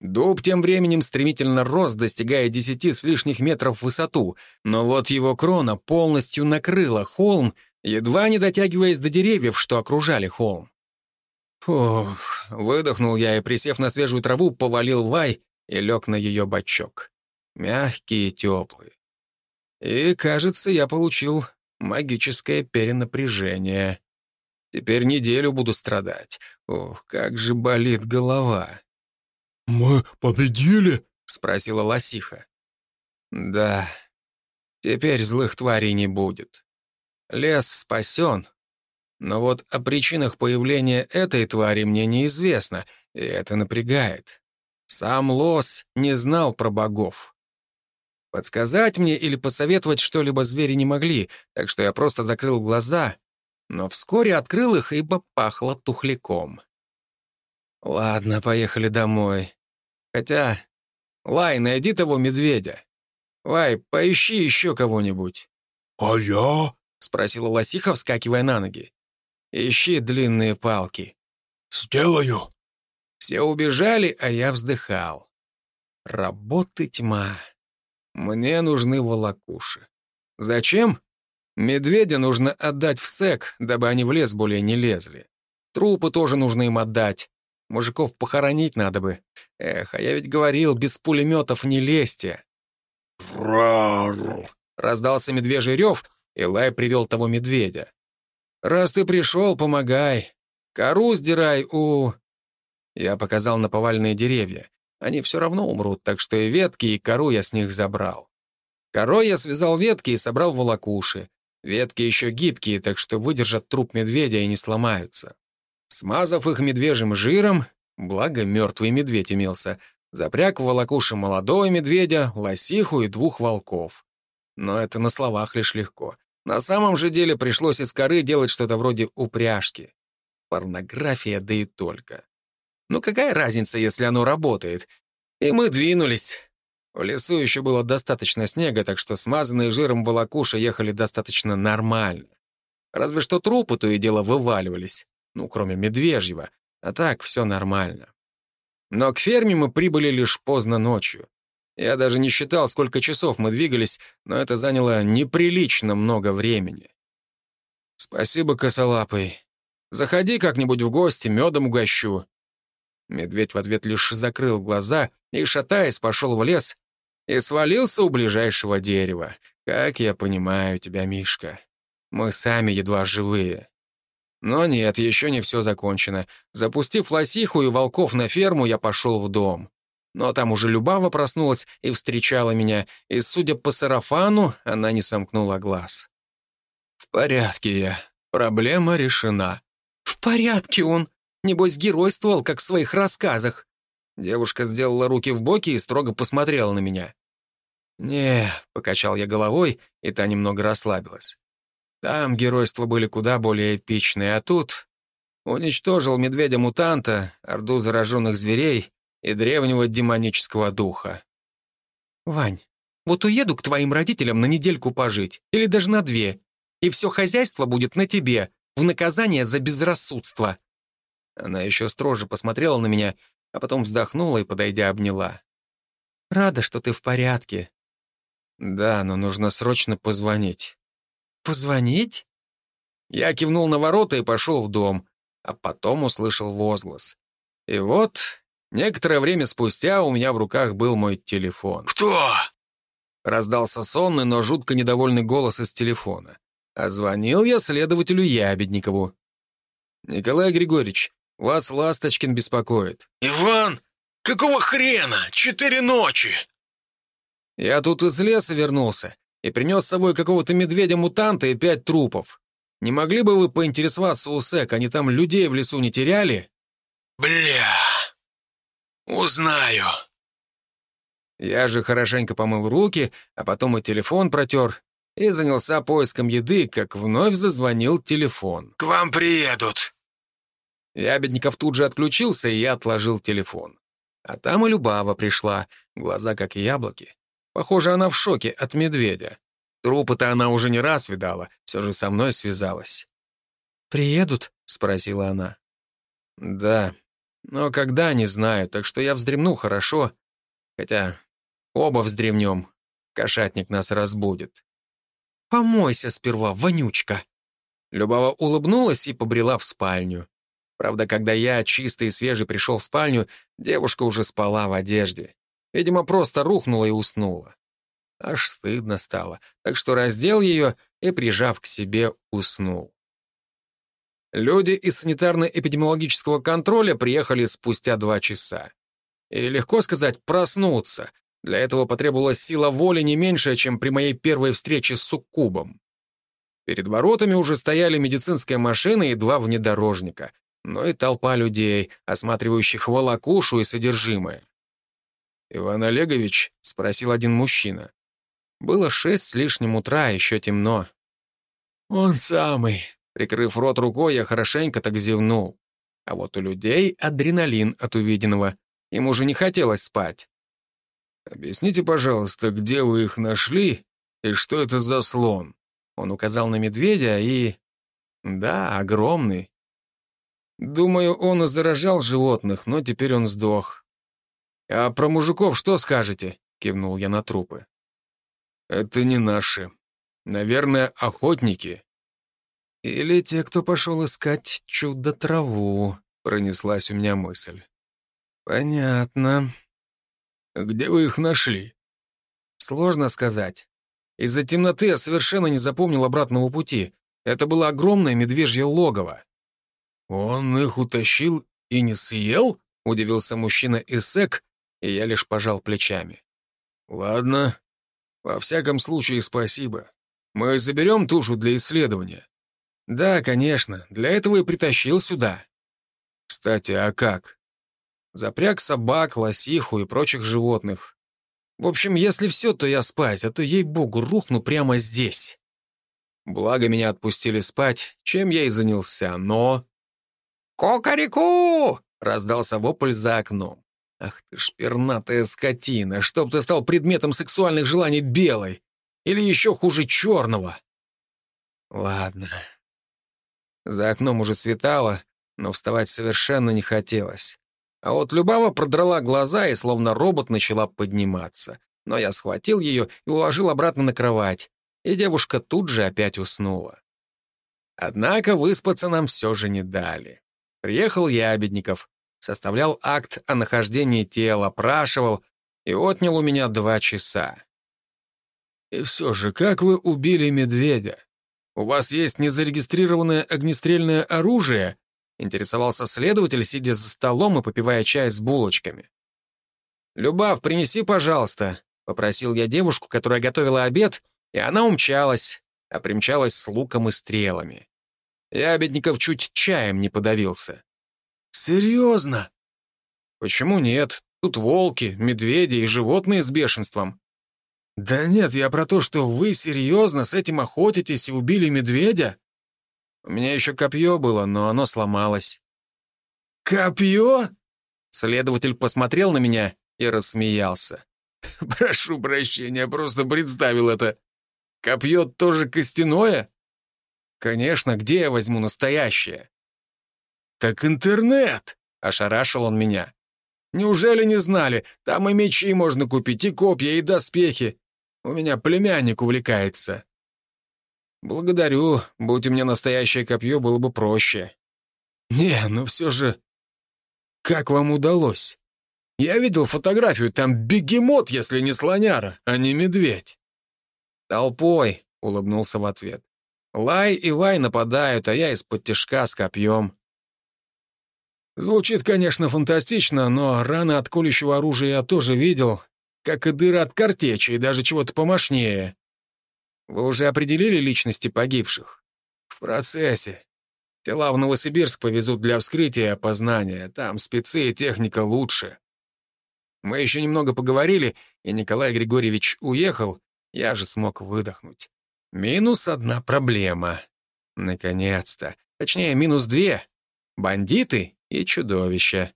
Дуб тем временем стремительно рос, достигая десяти с лишних метров в высоту, но вот его крона полностью накрыла холм, едва не дотягиваясь до деревьев, что окружали холм. Фух, выдохнул я и, присев на свежую траву, повалил вай и лег на ее бочок. Мягкий и теплый. И, кажется, я получил магическое перенапряжение. Теперь неделю буду страдать. Ох, как же болит голова. «Мы победили?» — спросила лосиха. «Да. Теперь злых тварей не будет. Лес спасен. Но вот о причинах появления этой твари мне неизвестно, и это напрягает. Сам Лос не знал про богов. Подсказать мне или посоветовать что-либо звери не могли, так что я просто закрыл глаза, но вскоре открыл их, ибо пахло тухляком. Ладно, поехали домой. Хотя... Лай, найди того медведя. Лай, поищи еще кого-нибудь. «А я?» — спросила лосиха, вскакивая на ноги. «Ищи длинные палки». «Сделаю». Все убежали, а я вздыхал. Работы тьма. Мне нужны волокуши. Зачем? Медведя нужно отдать в сек, дабы они в лес более не лезли. Трупы тоже нужно им отдать. Мужиков похоронить надо бы. Эх, а я ведь говорил, без пулеметов не лезьте. «Фрар!» — раздался медвежий рев, и Лай привел того медведя. «Раз ты пришел, помогай. Кору сдирай у...» Я показал на повальные деревья. Они все равно умрут, так что и ветки, и кору я с них забрал. Корой я связал ветки и собрал волокуши. Ветки еще гибкие, так что выдержат труп медведя и не сломаются. Смазав их медвежьим жиром, благо мертвый медведь имелся, запряг в волокуши молодого медведя, лосиху и двух волков. Но это на словах лишь легко. На самом же деле пришлось из коры делать что-то вроде упряжки. Порнография, да и только. Ну какая разница, если оно работает? И мы двинулись. В лесу еще было достаточно снега, так что смазанные жиром волокуши ехали достаточно нормально. Разве что трупы то и дело вываливались. Ну, кроме медвежьего. А так все нормально. Но к ферме мы прибыли лишь поздно ночью. Я даже не считал, сколько часов мы двигались, но это заняло неприлично много времени. Спасибо, косолапый. Заходи как-нибудь в гости, медом угощу. Медведь в ответ лишь закрыл глаза и, шатаясь, пошел в лес и свалился у ближайшего дерева. Как я понимаю тебя, Мишка. Мы сами едва живые. Но нет, еще не все закончено. Запустив лосиху и волков на ферму, я пошел в дом. Но там уже Любава проснулась и встречала меня, и, судя по сарафану, она не сомкнула глаз. «В порядке я. Проблема решена». «В порядке он», Небось, геройствовал, как в своих рассказах». Девушка сделала руки в боки и строго посмотрела на меня. «Не», — покачал я головой, и та немного расслабилась. «Там геройства были куда более эпичные, а тут...» Уничтожил медведя-мутанта, орду зараженных зверей и древнего демонического духа. «Вань, вот уеду к твоим родителям на недельку пожить, или даже на две, и все хозяйство будет на тебе, в наказание за безрассудство», она еще строже посмотрела на меня, а потом вздохнула и, подойдя, обняла. «Рада, что ты в порядке». «Да, но нужно срочно позвонить». «Позвонить?» Я кивнул на ворота и пошел в дом, а потом услышал возглас. И вот, некоторое время спустя у меня в руках был мой телефон. «Кто?» Раздался сонный, но жутко недовольный голос из телефона. А звонил я следователю Ябедникову. «Николай Григорьевич, вас Ласточкин беспокоит». «Иван, какого хрена? Четыре ночи!» «Я тут из леса вернулся и принес с собой какого-то медведя-мутанта и пять трупов. Не могли бы вы поинтересоваться у СЭК, они там людей в лесу не теряли?» «Бля, узнаю». Я же хорошенько помыл руки, а потом и телефон протер, и занялся поиском еды, как вновь зазвонил телефон. «К вам приедут». Ябедников тут же отключился, и я отложил телефон. А там и Любава пришла, глаза как яблоки. Похоже, она в шоке от медведя. Трупы-то она уже не раз видала, все же со мной связалась. «Приедут?» — спросила она. «Да, но когда, не знаю, так что я вздремну хорошо. Хотя оба вздремнем, кошатник нас разбудит». «Помойся сперва, вонючка!» Любава улыбнулась и побрела в спальню. Правда, когда я, чистый и свежий, пришел в спальню, девушка уже спала в одежде. Видимо, просто рухнула и уснула. Аж стыдно стало, так что раздел ее и, прижав к себе, уснул. Люди из санитарно-эпидемиологического контроля приехали спустя два часа. И легко сказать «проснуться», для этого потребовалась сила воли не меньшая, чем при моей первой встрече с суккубом. Перед воротами уже стояли медицинская машина и два внедорожника, но и толпа людей, осматривающих волокушу и содержимое. «Иван Олегович?» — спросил один мужчина. Было шесть с лишним утра, еще темно. «Он самый», — прикрыв рот рукой, я хорошенько так зевнул. А вот у людей адреналин от увиденного. Им уже не хотелось спать. «Объясните, пожалуйста, где вы их нашли и что это за слон?» Он указал на медведя и... Да, огромный. Думаю, он и заражал животных, но теперь он сдох. «А про мужиков что скажете?» — кивнул я на трупы. «Это не наши. Наверное, охотники». «Или те, кто пошел искать чудо-траву», — пронеслась у меня мысль. «Понятно. Где вы их нашли?» «Сложно сказать. Из-за темноты я совершенно не запомнил обратного пути. Это было огромное медвежье логово». «Он их утащил и не съел?» — удивился мужчина Исек, и я лишь пожал плечами. «Ладно. Во всяком случае, спасибо. Мы заберем тушу для исследования». «Да, конечно. Для этого и притащил сюда». «Кстати, а как?» Запряг собак, лосиху и прочих животных. В общем, если все, то я спать, а то, ей-богу, рухну прямо здесь. Благо меня отпустили спать, чем я и занялся, но... «Кокареку!» — раздался вопль за окном. «Ах ты ж пернатая скотина, чтоб ты стал предметом сексуальных желаний белой! Или еще хуже черного!» Ладно. За окном уже светало, но вставать совершенно не хотелось. А вот Любава продрала глаза и словно робот начала подниматься. Но я схватил ее и уложил обратно на кровать, и девушка тут же опять уснула. Однако выспаться нам все же не дали. Приехал Ябедников, составлял акт о нахождении тела, опрашивал и отнял у меня два часа. «И все же, как вы убили медведя? У вас есть незарегистрированное огнестрельное оружие?» Интересовался следователь, сидя за столом и попивая чай с булочками. «Любав, принеси, пожалуйста», — попросил я девушку, которая готовила обед, и она умчалась, а примчалась с луком и стрелами. Я обедников чуть чаем не подавился. «Серьезно?» «Почему нет? Тут волки, медведи и животные с бешенством». «Да нет, я про то, что вы серьезно с этим охотитесь и убили медведя?» У меня еще копье было, но оно сломалось. «Копье?» Следователь посмотрел на меня и рассмеялся. «Прошу прощения, просто представил это. Копье тоже костяное?» «Конечно, где я возьму настоящее?» «Так интернет!» — ошарашил он меня. «Неужели не знали? Там и мечи можно купить, и копья, и доспехи. У меня племянник увлекается». Благодарю. Будь у меня настоящее копье, было бы проще. Не, ну все же... Как вам удалось? Я видел фотографию, там бегемот, если не слоняра, а не медведь. Толпой, улыбнулся в ответ. Лай и Вай нападают, а я из-под тяжка с копьем. Звучит, конечно, фантастично, но раны от колющего оружия я тоже видел, как и дыры от картечи, и даже чего-то помощнее. Вы уже определили личности погибших? В процессе. Тела в Новосибирск повезут для вскрытия и опознания. Там спецы и техника лучше. Мы еще немного поговорили, и Николай Григорьевич уехал, я же смог выдохнуть. Минус одна проблема. Наконец-то. Точнее, минус две. Бандиты и чудовища.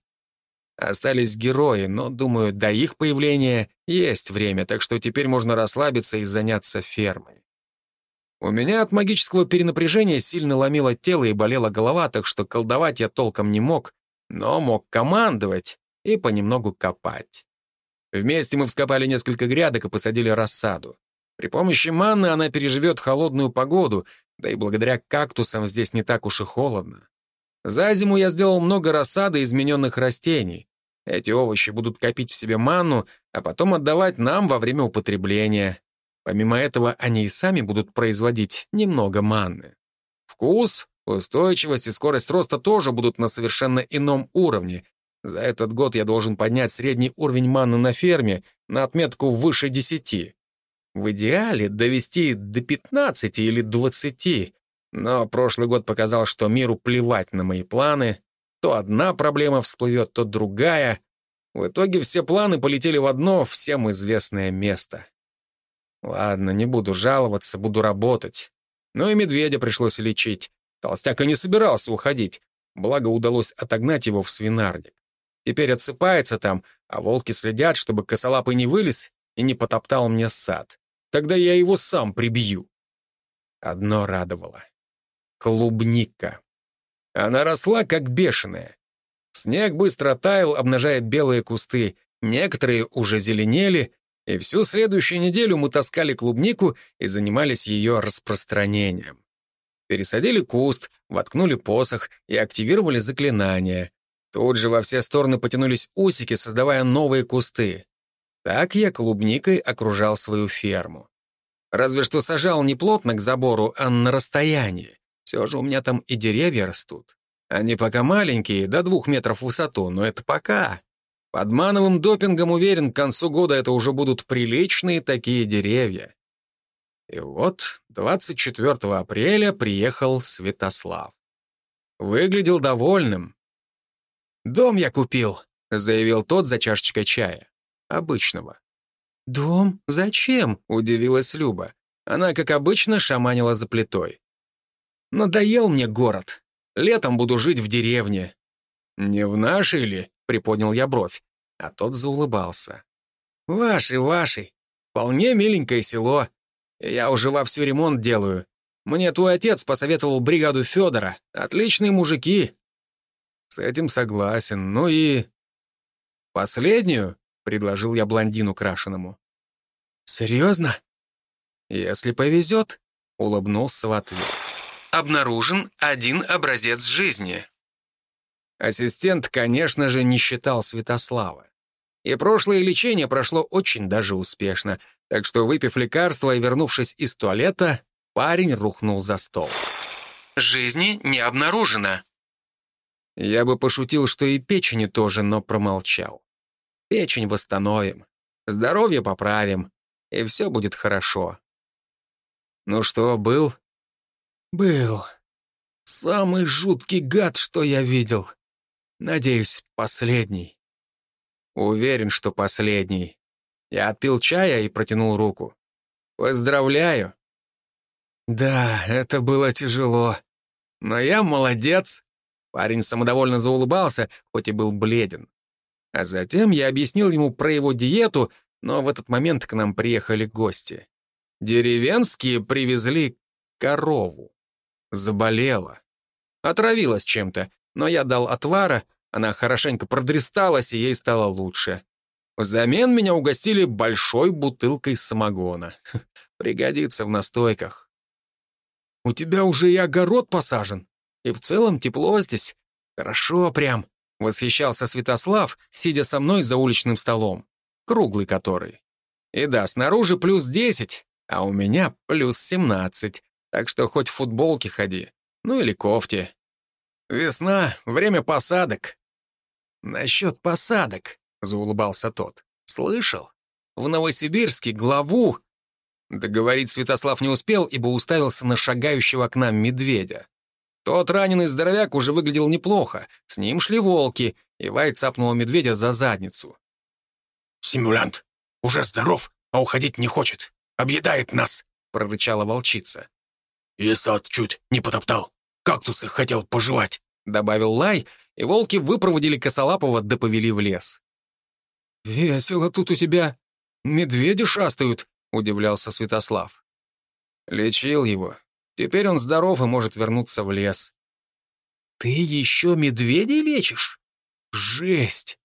Остались герои, но, думаю, до их появления есть время, так что теперь можно расслабиться и заняться фермой. У меня от магического перенапряжения сильно ломило тело и болела голова, так что колдовать я толком не мог, но мог командовать и понемногу копать. Вместе мы вскопали несколько грядок и посадили рассаду. При помощи манны она переживет холодную погоду, да и благодаря кактусам здесь не так уж и холодно. За зиму я сделал много рассады измененных растений. Эти овощи будут копить в себе манну, а потом отдавать нам во время употребления. Помимо этого, они и сами будут производить немного манны. Вкус, устойчивость и скорость роста тоже будут на совершенно ином уровне. За этот год я должен поднять средний уровень манны на ферме на отметку выше 10. В идеале довести до 15 или 20, но прошлый год показал, что миру плевать на мои планы. То одна проблема всплывет, то другая. В итоге все планы полетели в одно всем известное место. Ладно, не буду жаловаться, буду работать. Но и медведя пришлось лечить. Толстяк и не собирался уходить. Благо удалось отогнать его в свинарник. Теперь отсыпается там, а волки следят, чтобы косолапый не вылез и не потоптал мне сад. Тогда я его сам прибью. Одно радовало клубника. Она росла как бешеная. Снег быстро таял, обнажая белые кусты, некоторые уже зеленели, и всю следующую неделю мы таскали клубнику и занимались ее распространением. Пересадили куст, воткнули посох и активировали заклинание. Тут же во все стороны потянулись усики, создавая новые кусты. Так я клубникой окружал свою ферму. Разве что сажал не плотно к забору, а на расстоянии. Все же у меня там и деревья растут. Они пока маленькие, до двух метров в высоту, но это пока. Под мановым допингом, уверен, к концу года это уже будут приличные такие деревья. И вот 24 апреля приехал Святослав. Выглядел довольным. «Дом я купил», — заявил тот за чашечкой чая. Обычного. «Дом? Зачем?» — удивилась Люба. Она, как обычно, шаманила за плитой. Надоел мне город. Летом буду жить в деревне». «Не в нашей ли?» — приподнял я бровь. А тот заулыбался. «Ваши, ваши. Вполне миленькое село. Я уже вовсю ремонт делаю. Мне твой отец посоветовал бригаду Федора. Отличные мужики». «С этим согласен. Ну и...» «Последнюю?» — предложил я блондину крашеному. «Серьезно?» «Если повезет», — улыбнулся в ответ обнаружен один образец жизни. Ассистент, конечно же, не считал Святослава. И прошлое лечение прошло очень даже успешно, так что, выпив лекарство и вернувшись из туалета, парень рухнул за стол. «Жизни не обнаружено». Я бы пошутил, что и печени тоже, но промолчал. Печень восстановим, здоровье поправим, и все будет хорошо. Ну что, был? Был. Самый жуткий гад, что я видел. Надеюсь, последний. Уверен, что последний. Я отпил чая и протянул руку. Поздравляю. Да, это было тяжело. Но я молодец. Парень самодовольно заулыбался, хоть и был бледен. А затем я объяснил ему про его диету, но в этот момент к нам приехали гости. Деревенские привезли корову. Заболела. Отравилась чем-то, но я дал отвара, она хорошенько продресталась, и ей стало лучше. Взамен меня угостили большой бутылкой самогона. Пригодится в настойках. У тебя уже и огород посажен. И в целом тепло здесь. Хорошо прям», — восхищался Святослав, сидя со мной за уличным столом. Круглый который. И да, снаружи плюс десять, а у меня плюс семнадцать. Так что хоть в футболке ходи. Ну или кофте. Весна — время посадок. Насчет посадок, — заулыбался тот. Слышал? В Новосибирске главу... Договорить Святослав не успел, ибо уставился на шагающего к нам медведя. Тот раненый здоровяк уже выглядел неплохо. С ним шли волки, и Вай цапнула медведя за задницу. «Симулянт, уже здоров, а уходить не хочет. Объедает нас!» — прорычала волчица. «И сад чуть не потоптал. Кактусы хотел пожевать», — добавил Лай, и волки выпроводили Косолапова да повели в лес. «Весело тут у тебя. Медведи шастают», — удивлялся Святослав. Лечил его. Теперь он здоров и может вернуться в лес. «Ты еще медведей лечишь? Жесть!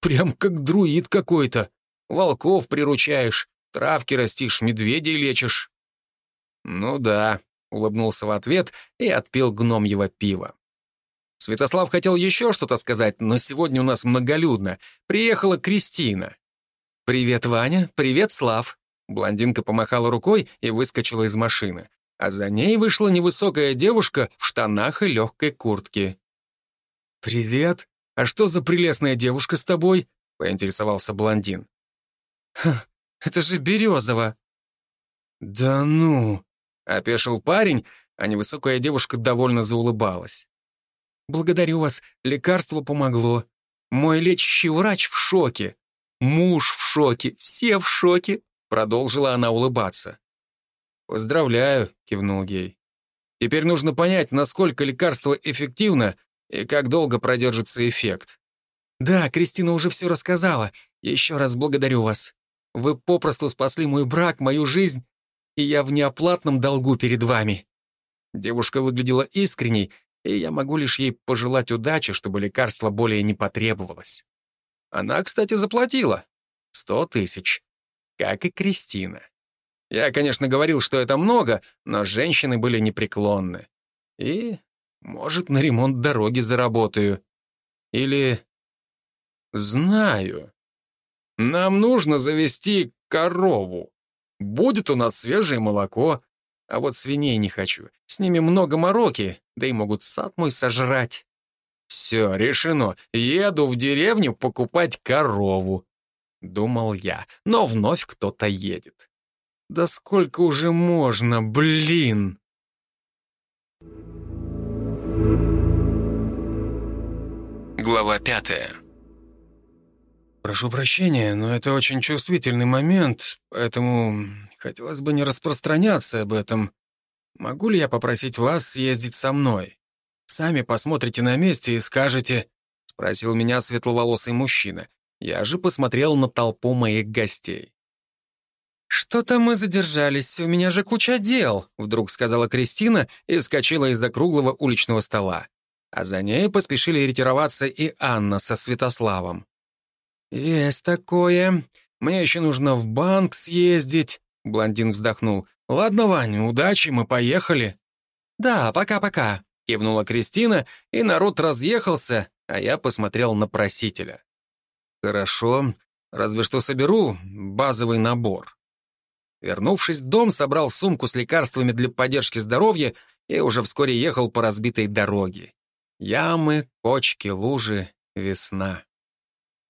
Прям как друид какой-то. Волков приручаешь, травки растишь, медведей лечишь». «Ну да», — улыбнулся в ответ и отпил гномьего пива. Святослав хотел еще что-то сказать, но сегодня у нас многолюдно. Приехала Кристина. «Привет, Ваня. Привет, Слав». Блондинка помахала рукой и выскочила из машины. А за ней вышла невысокая девушка в штанах и легкой куртке. «Привет. А что за прелестная девушка с тобой?» — поинтересовался блондин. «Ха, это же Березова». «Да ну!» Опешил парень, а невысокая девушка довольно заулыбалась. «Благодарю вас, лекарство помогло. Мой лечащий врач в шоке. Муж в шоке, все в шоке», — продолжила она улыбаться. «Поздравляю», — кивнул Гей. «Теперь нужно понять, насколько лекарство эффективно и как долго продержится эффект». «Да, Кристина уже все рассказала. Еще раз благодарю вас. Вы попросту спасли мой брак, мою жизнь и я в неоплатном долгу перед вами». Девушка выглядела искренней, и я могу лишь ей пожелать удачи, чтобы лекарство более не потребовалось. Она, кстати, заплатила. Сто тысяч. Как и Кристина. Я, конечно, говорил, что это много, но женщины были непреклонны. И, может, на ремонт дороги заработаю. Или... Знаю. Нам нужно завести корову. Будет у нас свежее молоко, а вот свиней не хочу. С ними много мороки, да и могут сад мой сожрать. Все, решено. Еду в деревню покупать корову. Думал я, но вновь кто-то едет. Да сколько уже можно, блин! Глава пятая. Прошу прощения, но это очень чувствительный момент, поэтому хотелось бы не распространяться об этом. Могу ли я попросить вас съездить со мной? Сами посмотрите на месте и скажете, — спросил меня светловолосый мужчина. Я же посмотрел на толпу моих гостей. «Что-то мы задержались, у меня же куча дел», — вдруг сказала Кристина и вскочила из-за круглого уличного стола. А за ней поспешили ретироваться и Анна со Святославом. «Есть такое. Мне еще нужно в банк съездить», — блондин вздохнул. «Ладно, Ваня, удачи, мы поехали». «Да, пока-пока», — кивнула Кристина, и народ разъехался, а я посмотрел на просителя. «Хорошо, разве что соберу базовый набор». Вернувшись в дом, собрал сумку с лекарствами для поддержки здоровья и уже вскоре ехал по разбитой дороге. Ямы, кочки, лужи, весна.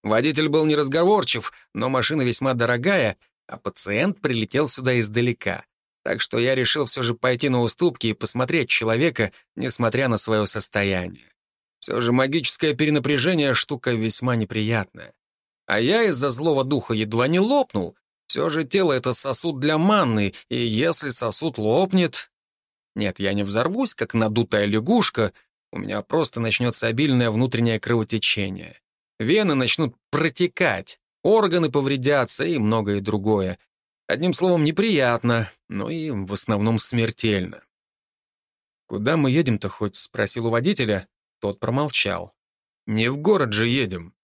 Водитель был неразговорчив, но машина весьма дорогая, а пациент прилетел сюда издалека. Так что я решил все же пойти на уступки и посмотреть человека, несмотря на свое состояние. Все же магическое перенапряжение — штука весьма неприятная. А я из-за злого духа едва не лопнул. Все же тело — это сосуд для манны, и если сосуд лопнет... Нет, я не взорвусь, как надутая лягушка, у меня просто начнется обильное внутреннее кровотечение. Вены начнут протекать, органы повредятся и многое другое. Одним словом, неприятно, но и в основном смертельно. «Куда мы едем-то хоть?» — спросил у водителя. Тот промолчал. «Не в город же едем.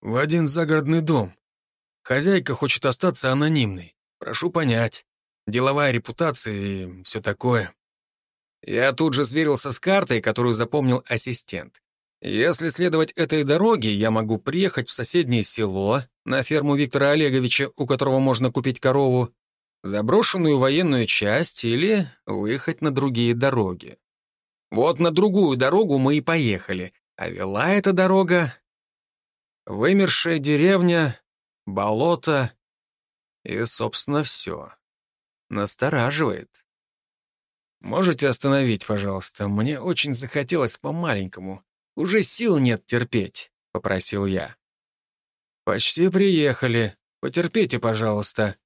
В один загородный дом. Хозяйка хочет остаться анонимной. Прошу понять. Деловая репутация и все такое». Я тут же сверился с картой, которую запомнил ассистент. Если следовать этой дороге, я могу приехать в соседнее село, на ферму Виктора Олеговича, у которого можно купить корову, заброшенную военную часть или выехать на другие дороги. Вот на другую дорогу мы и поехали, а вела эта дорога... Вымершая деревня, болото и, собственно, все. Настораживает. Можете остановить, пожалуйста? Мне очень захотелось по-маленькому. Уже сил нет терпеть, — попросил я. Почти приехали. Потерпите, пожалуйста.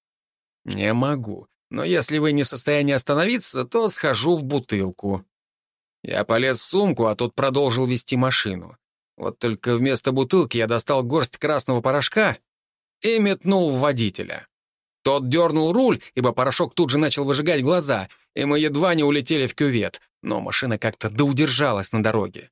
Не могу. Но если вы не в состоянии остановиться, то схожу в бутылку. Я полез в сумку, а тут продолжил вести машину. Вот только вместо бутылки я достал горсть красного порошка и метнул в водителя. Тот дернул руль, ибо порошок тут же начал выжигать глаза, и мы едва не улетели в кювет, но машина как-то доудержалась на дороге.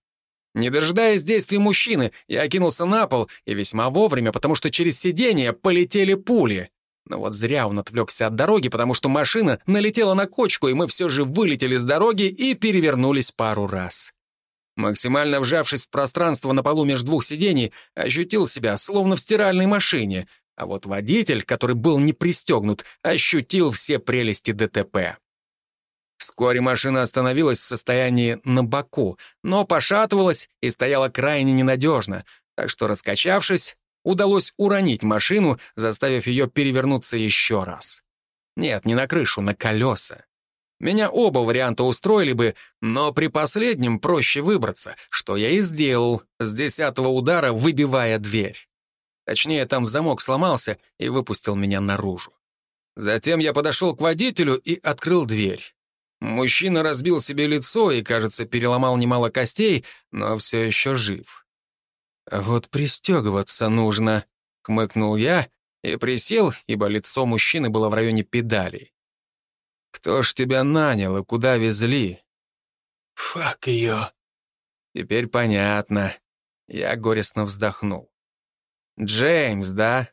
Не дожидаясь действий мужчины, я окинулся на пол, и весьма вовремя, потому что через сиденье полетели пули. Но вот зря он отвлекся от дороги, потому что машина налетела на кочку, и мы все же вылетели с дороги и перевернулись пару раз. Максимально вжавшись в пространство на полу между двух сидений, ощутил себя словно в стиральной машине — а вот водитель, который был не пристегнут, ощутил все прелести ДТП. Вскоре машина остановилась в состоянии на боку, но пошатывалась и стояла крайне ненадежно, так что, раскачавшись, удалось уронить машину, заставив ее перевернуться еще раз. Нет, не на крышу, на колеса. Меня оба варианта устроили бы, но при последнем проще выбраться, что я и сделал, с десятого удара выбивая дверь. Точнее, там замок сломался и выпустил меня наружу. Затем я подошел к водителю и открыл дверь. Мужчина разбил себе лицо и, кажется, переломал немало костей, но все еще жив. «Вот пристегиваться нужно», — хмыкнул я и присел, ибо лицо мужчины было в районе педалей. «Кто ж тебя нанял и куда везли?» «Фак ее». «Теперь понятно». Я горестно вздохнул. Джеймс, да?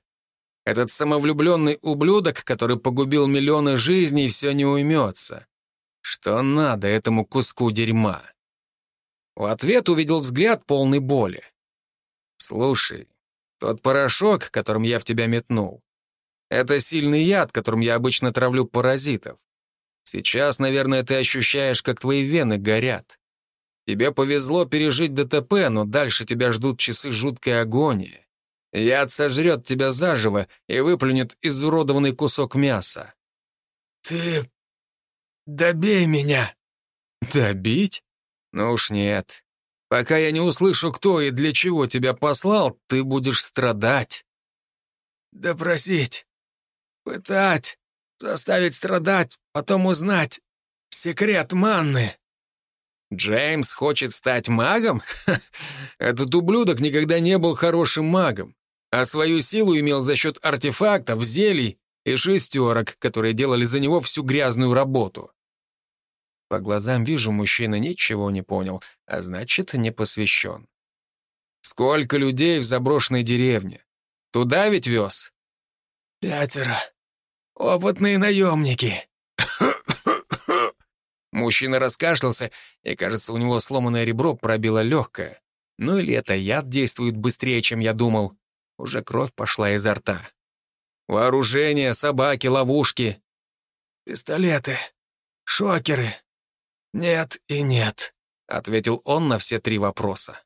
Этот самовлюбленный ублюдок, который погубил миллионы жизней, все не уймется. Что надо этому куску дерьма? В ответ увидел взгляд полный боли. «Слушай, тот порошок, которым я в тебя метнул, это сильный яд, которым я обычно травлю паразитов. Сейчас, наверное, ты ощущаешь, как твои вены горят. Тебе повезло пережить ДТП, но дальше тебя ждут часы жуткой агонии. Яд сожрет тебя заживо и выплюнет изуродованный кусок мяса. Ты... добей меня. Добить? Ну уж нет. Пока я не услышу, кто и для чего тебя послал, ты будешь страдать. Допросить, пытать, заставить страдать, потом узнать секрет манны. Джеймс хочет стать магом? Этот ублюдок никогда не был хорошим магом а свою силу имел за счет артефактов, зелий и шестерок, которые делали за него всю грязную работу. По глазам вижу, мужчина ничего не понял, а значит, не посвящен. Сколько людей в заброшенной деревне? Туда ведь вез? Пятеро. Опытные наемники. Мужчина раскашлялся, и, кажется, у него сломанное ребро пробило легкое. Ну или это яд действует быстрее, чем я думал. Уже кровь пошла изо рта. Вооружение, собаки, ловушки. Пистолеты, шокеры. Нет и нет, ответил он на все три вопроса.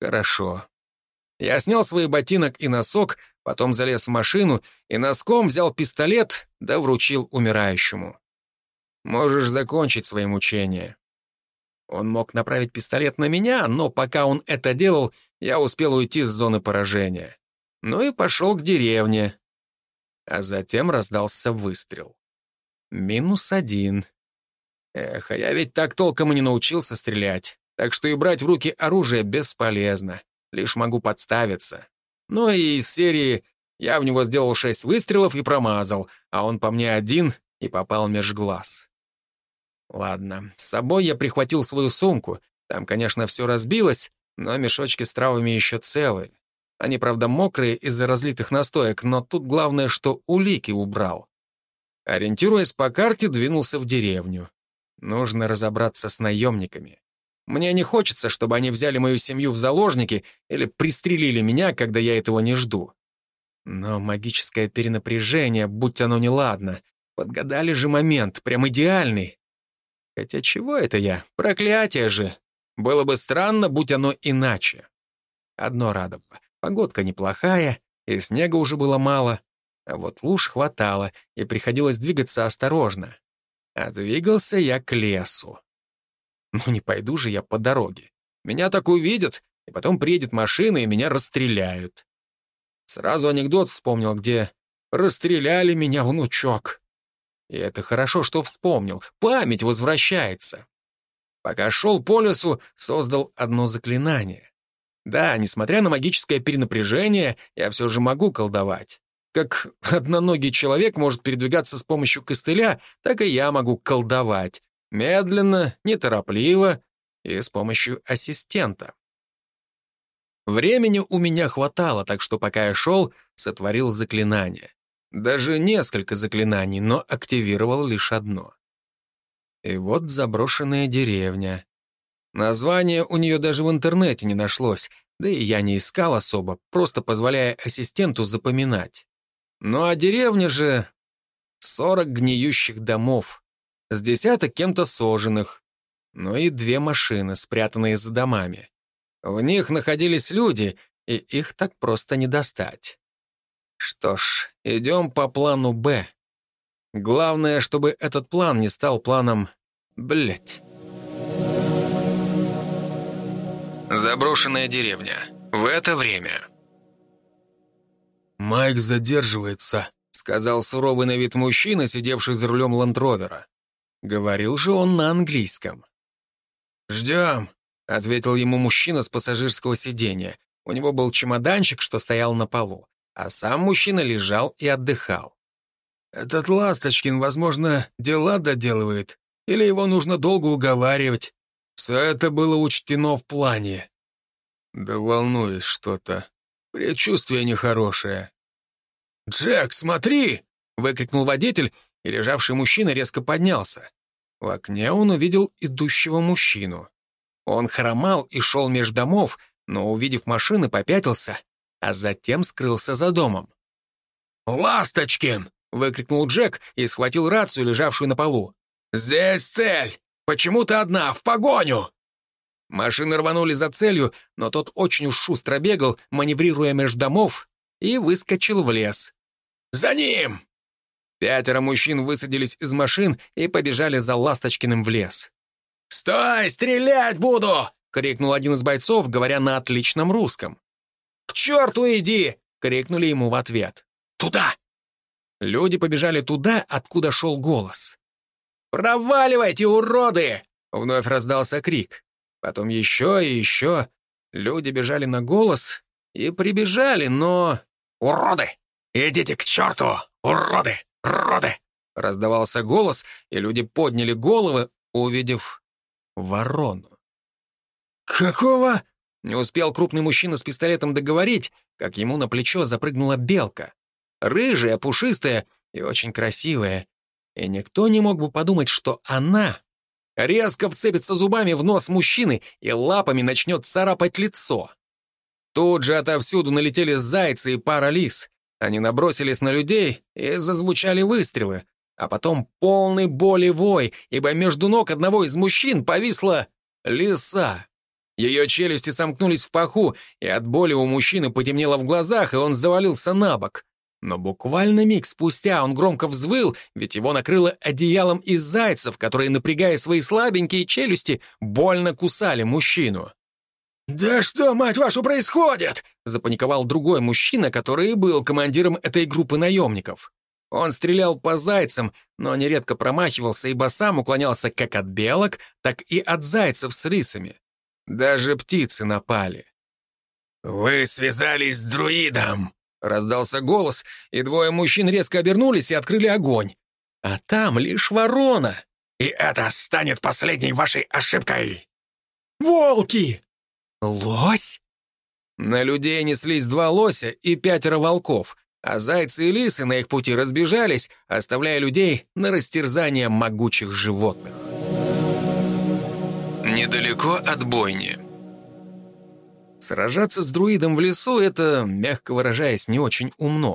Хорошо. Я снял свой ботинок и носок, потом залез в машину и носком взял пистолет, да вручил умирающему. Можешь закончить свои мучения. Он мог направить пистолет на меня, но пока он это делал, я успел уйти с зоны поражения. Ну и пошел к деревне. А затем раздался выстрел. Минус один. Эх, а я ведь так толком и не научился стрелять, так что и брать в руки оружие бесполезно. Лишь могу подставиться. Ну и из серии я в него сделал шесть выстрелов и промазал, а он по мне один и попал меж глаз. Ладно, с собой я прихватил свою сумку. Там, конечно, все разбилось, но мешочки с травами еще целые. Они, правда, мокрые из-за разлитых настоек, но тут главное, что улики убрал. Ориентируясь по карте, двинулся в деревню. Нужно разобраться с наемниками. Мне не хочется, чтобы они взяли мою семью в заложники или пристрелили меня, когда я этого не жду. Но магическое перенапряжение, будь оно неладно, подгадали же момент, прям идеальный. Хотя чего это я? Проклятие же! Было бы странно, будь оно иначе. Одно радовало. Погодка неплохая, и снега уже было мало, а вот луж хватало, и приходилось двигаться осторожно. А двигался я к лесу. Ну не пойду же я по дороге. Меня так увидят, и потом приедет машина, и меня расстреляют. Сразу анекдот вспомнил, где «расстреляли меня, внучок». И это хорошо, что вспомнил. Память возвращается. Пока шел по лесу, создал одно заклинание. Да, несмотря на магическое перенапряжение, я все же могу колдовать. Как одноногий человек может передвигаться с помощью костыля, так и я могу колдовать. Медленно, неторопливо и с помощью ассистента. Времени у меня хватало, так что пока я шел, сотворил заклинание. Даже несколько заклинаний, но активировал лишь одно. И вот заброшенная деревня. Название у нее даже в интернете не нашлось, да и я не искал особо, просто позволяя ассистенту запоминать. Ну а деревня же... Сорок гниющих домов, с десяток кем-то сожженных, ну и две машины, спрятанные за домами. В них находились люди, и их так просто не достать. Что ж, идем по плану «Б». Главное, чтобы этот план не стал планом «Блядь». Заброшенная деревня. В это время. «Майк задерживается», — сказал суровый на вид мужчина, сидевший за рулем ландровера. Говорил же он на английском. «Ждем», — ответил ему мужчина с пассажирского сиденья. У него был чемоданчик, что стоял на полу а сам мужчина лежал и отдыхал. «Этот Ласточкин, возможно, дела доделывает, или его нужно долго уговаривать. Все это было учтено в плане». «Да волнуюсь что-то. Предчувствие нехорошее». «Джек, смотри!» — выкрикнул водитель, и лежавший мужчина резко поднялся. В окне он увидел идущего мужчину. Он хромал и шел меж домов, но, увидев машины, попятился а затем скрылся за домом. «Ласточкин!» — выкрикнул Джек и схватил рацию, лежавшую на полу. «Здесь цель! Почему ты одна? В погоню!» Машины рванули за целью, но тот очень уж шустро бегал, маневрируя между домов, и выскочил в лес. «За ним!» Пятеро мужчин высадились из машин и побежали за Ласточкиным в лес. «Стой! Стрелять буду!» — крикнул один из бойцов, говоря на отличном русском. «К черту иди!» — крикнули ему в ответ. «Туда!» Люди побежали туда, откуда шел голос. «Проваливайте, уроды!» — вновь раздался крик. Потом еще и еще. Люди бежали на голос и прибежали, но... «Уроды! Идите к черту! Уроды! Уроды!» Раздавался голос, и люди подняли головы, увидев ворону. «Какого?» Не успел крупный мужчина с пистолетом договорить, как ему на плечо запрыгнула белка. Рыжая, пушистая и очень красивая. И никто не мог бы подумать, что она резко вцепится зубами в нос мужчины и лапами начнет царапать лицо. Тут же отовсюду налетели зайцы и пара лис. Они набросились на людей и зазвучали выстрелы. А потом полный боли вой, ибо между ног одного из мужчин повисла лиса. Ее челюсти сомкнулись в паху, и от боли у мужчины потемнело в глазах, и он завалился на бок. Но буквально миг спустя он громко взвыл, ведь его накрыло одеялом из зайцев, которые, напрягая свои слабенькие челюсти, больно кусали мужчину. «Да что, мать вашу, происходит?» — запаниковал другой мужчина, который и был командиром этой группы наемников. Он стрелял по зайцам, но нередко промахивался, ибо сам уклонялся как от белок, так и от зайцев с рисами. Даже птицы напали. «Вы связались с друидом!» Раздался голос, и двое мужчин резко обернулись и открыли огонь. А там лишь ворона. «И это станет последней вашей ошибкой!» «Волки!» «Лось?» На людей неслись два лося и пятеро волков, а зайцы и лисы на их пути разбежались, оставляя людей на растерзание могучих животных. Недалеко от бойни. Сражаться с друидом в лесу — это, мягко выражаясь, не очень умно.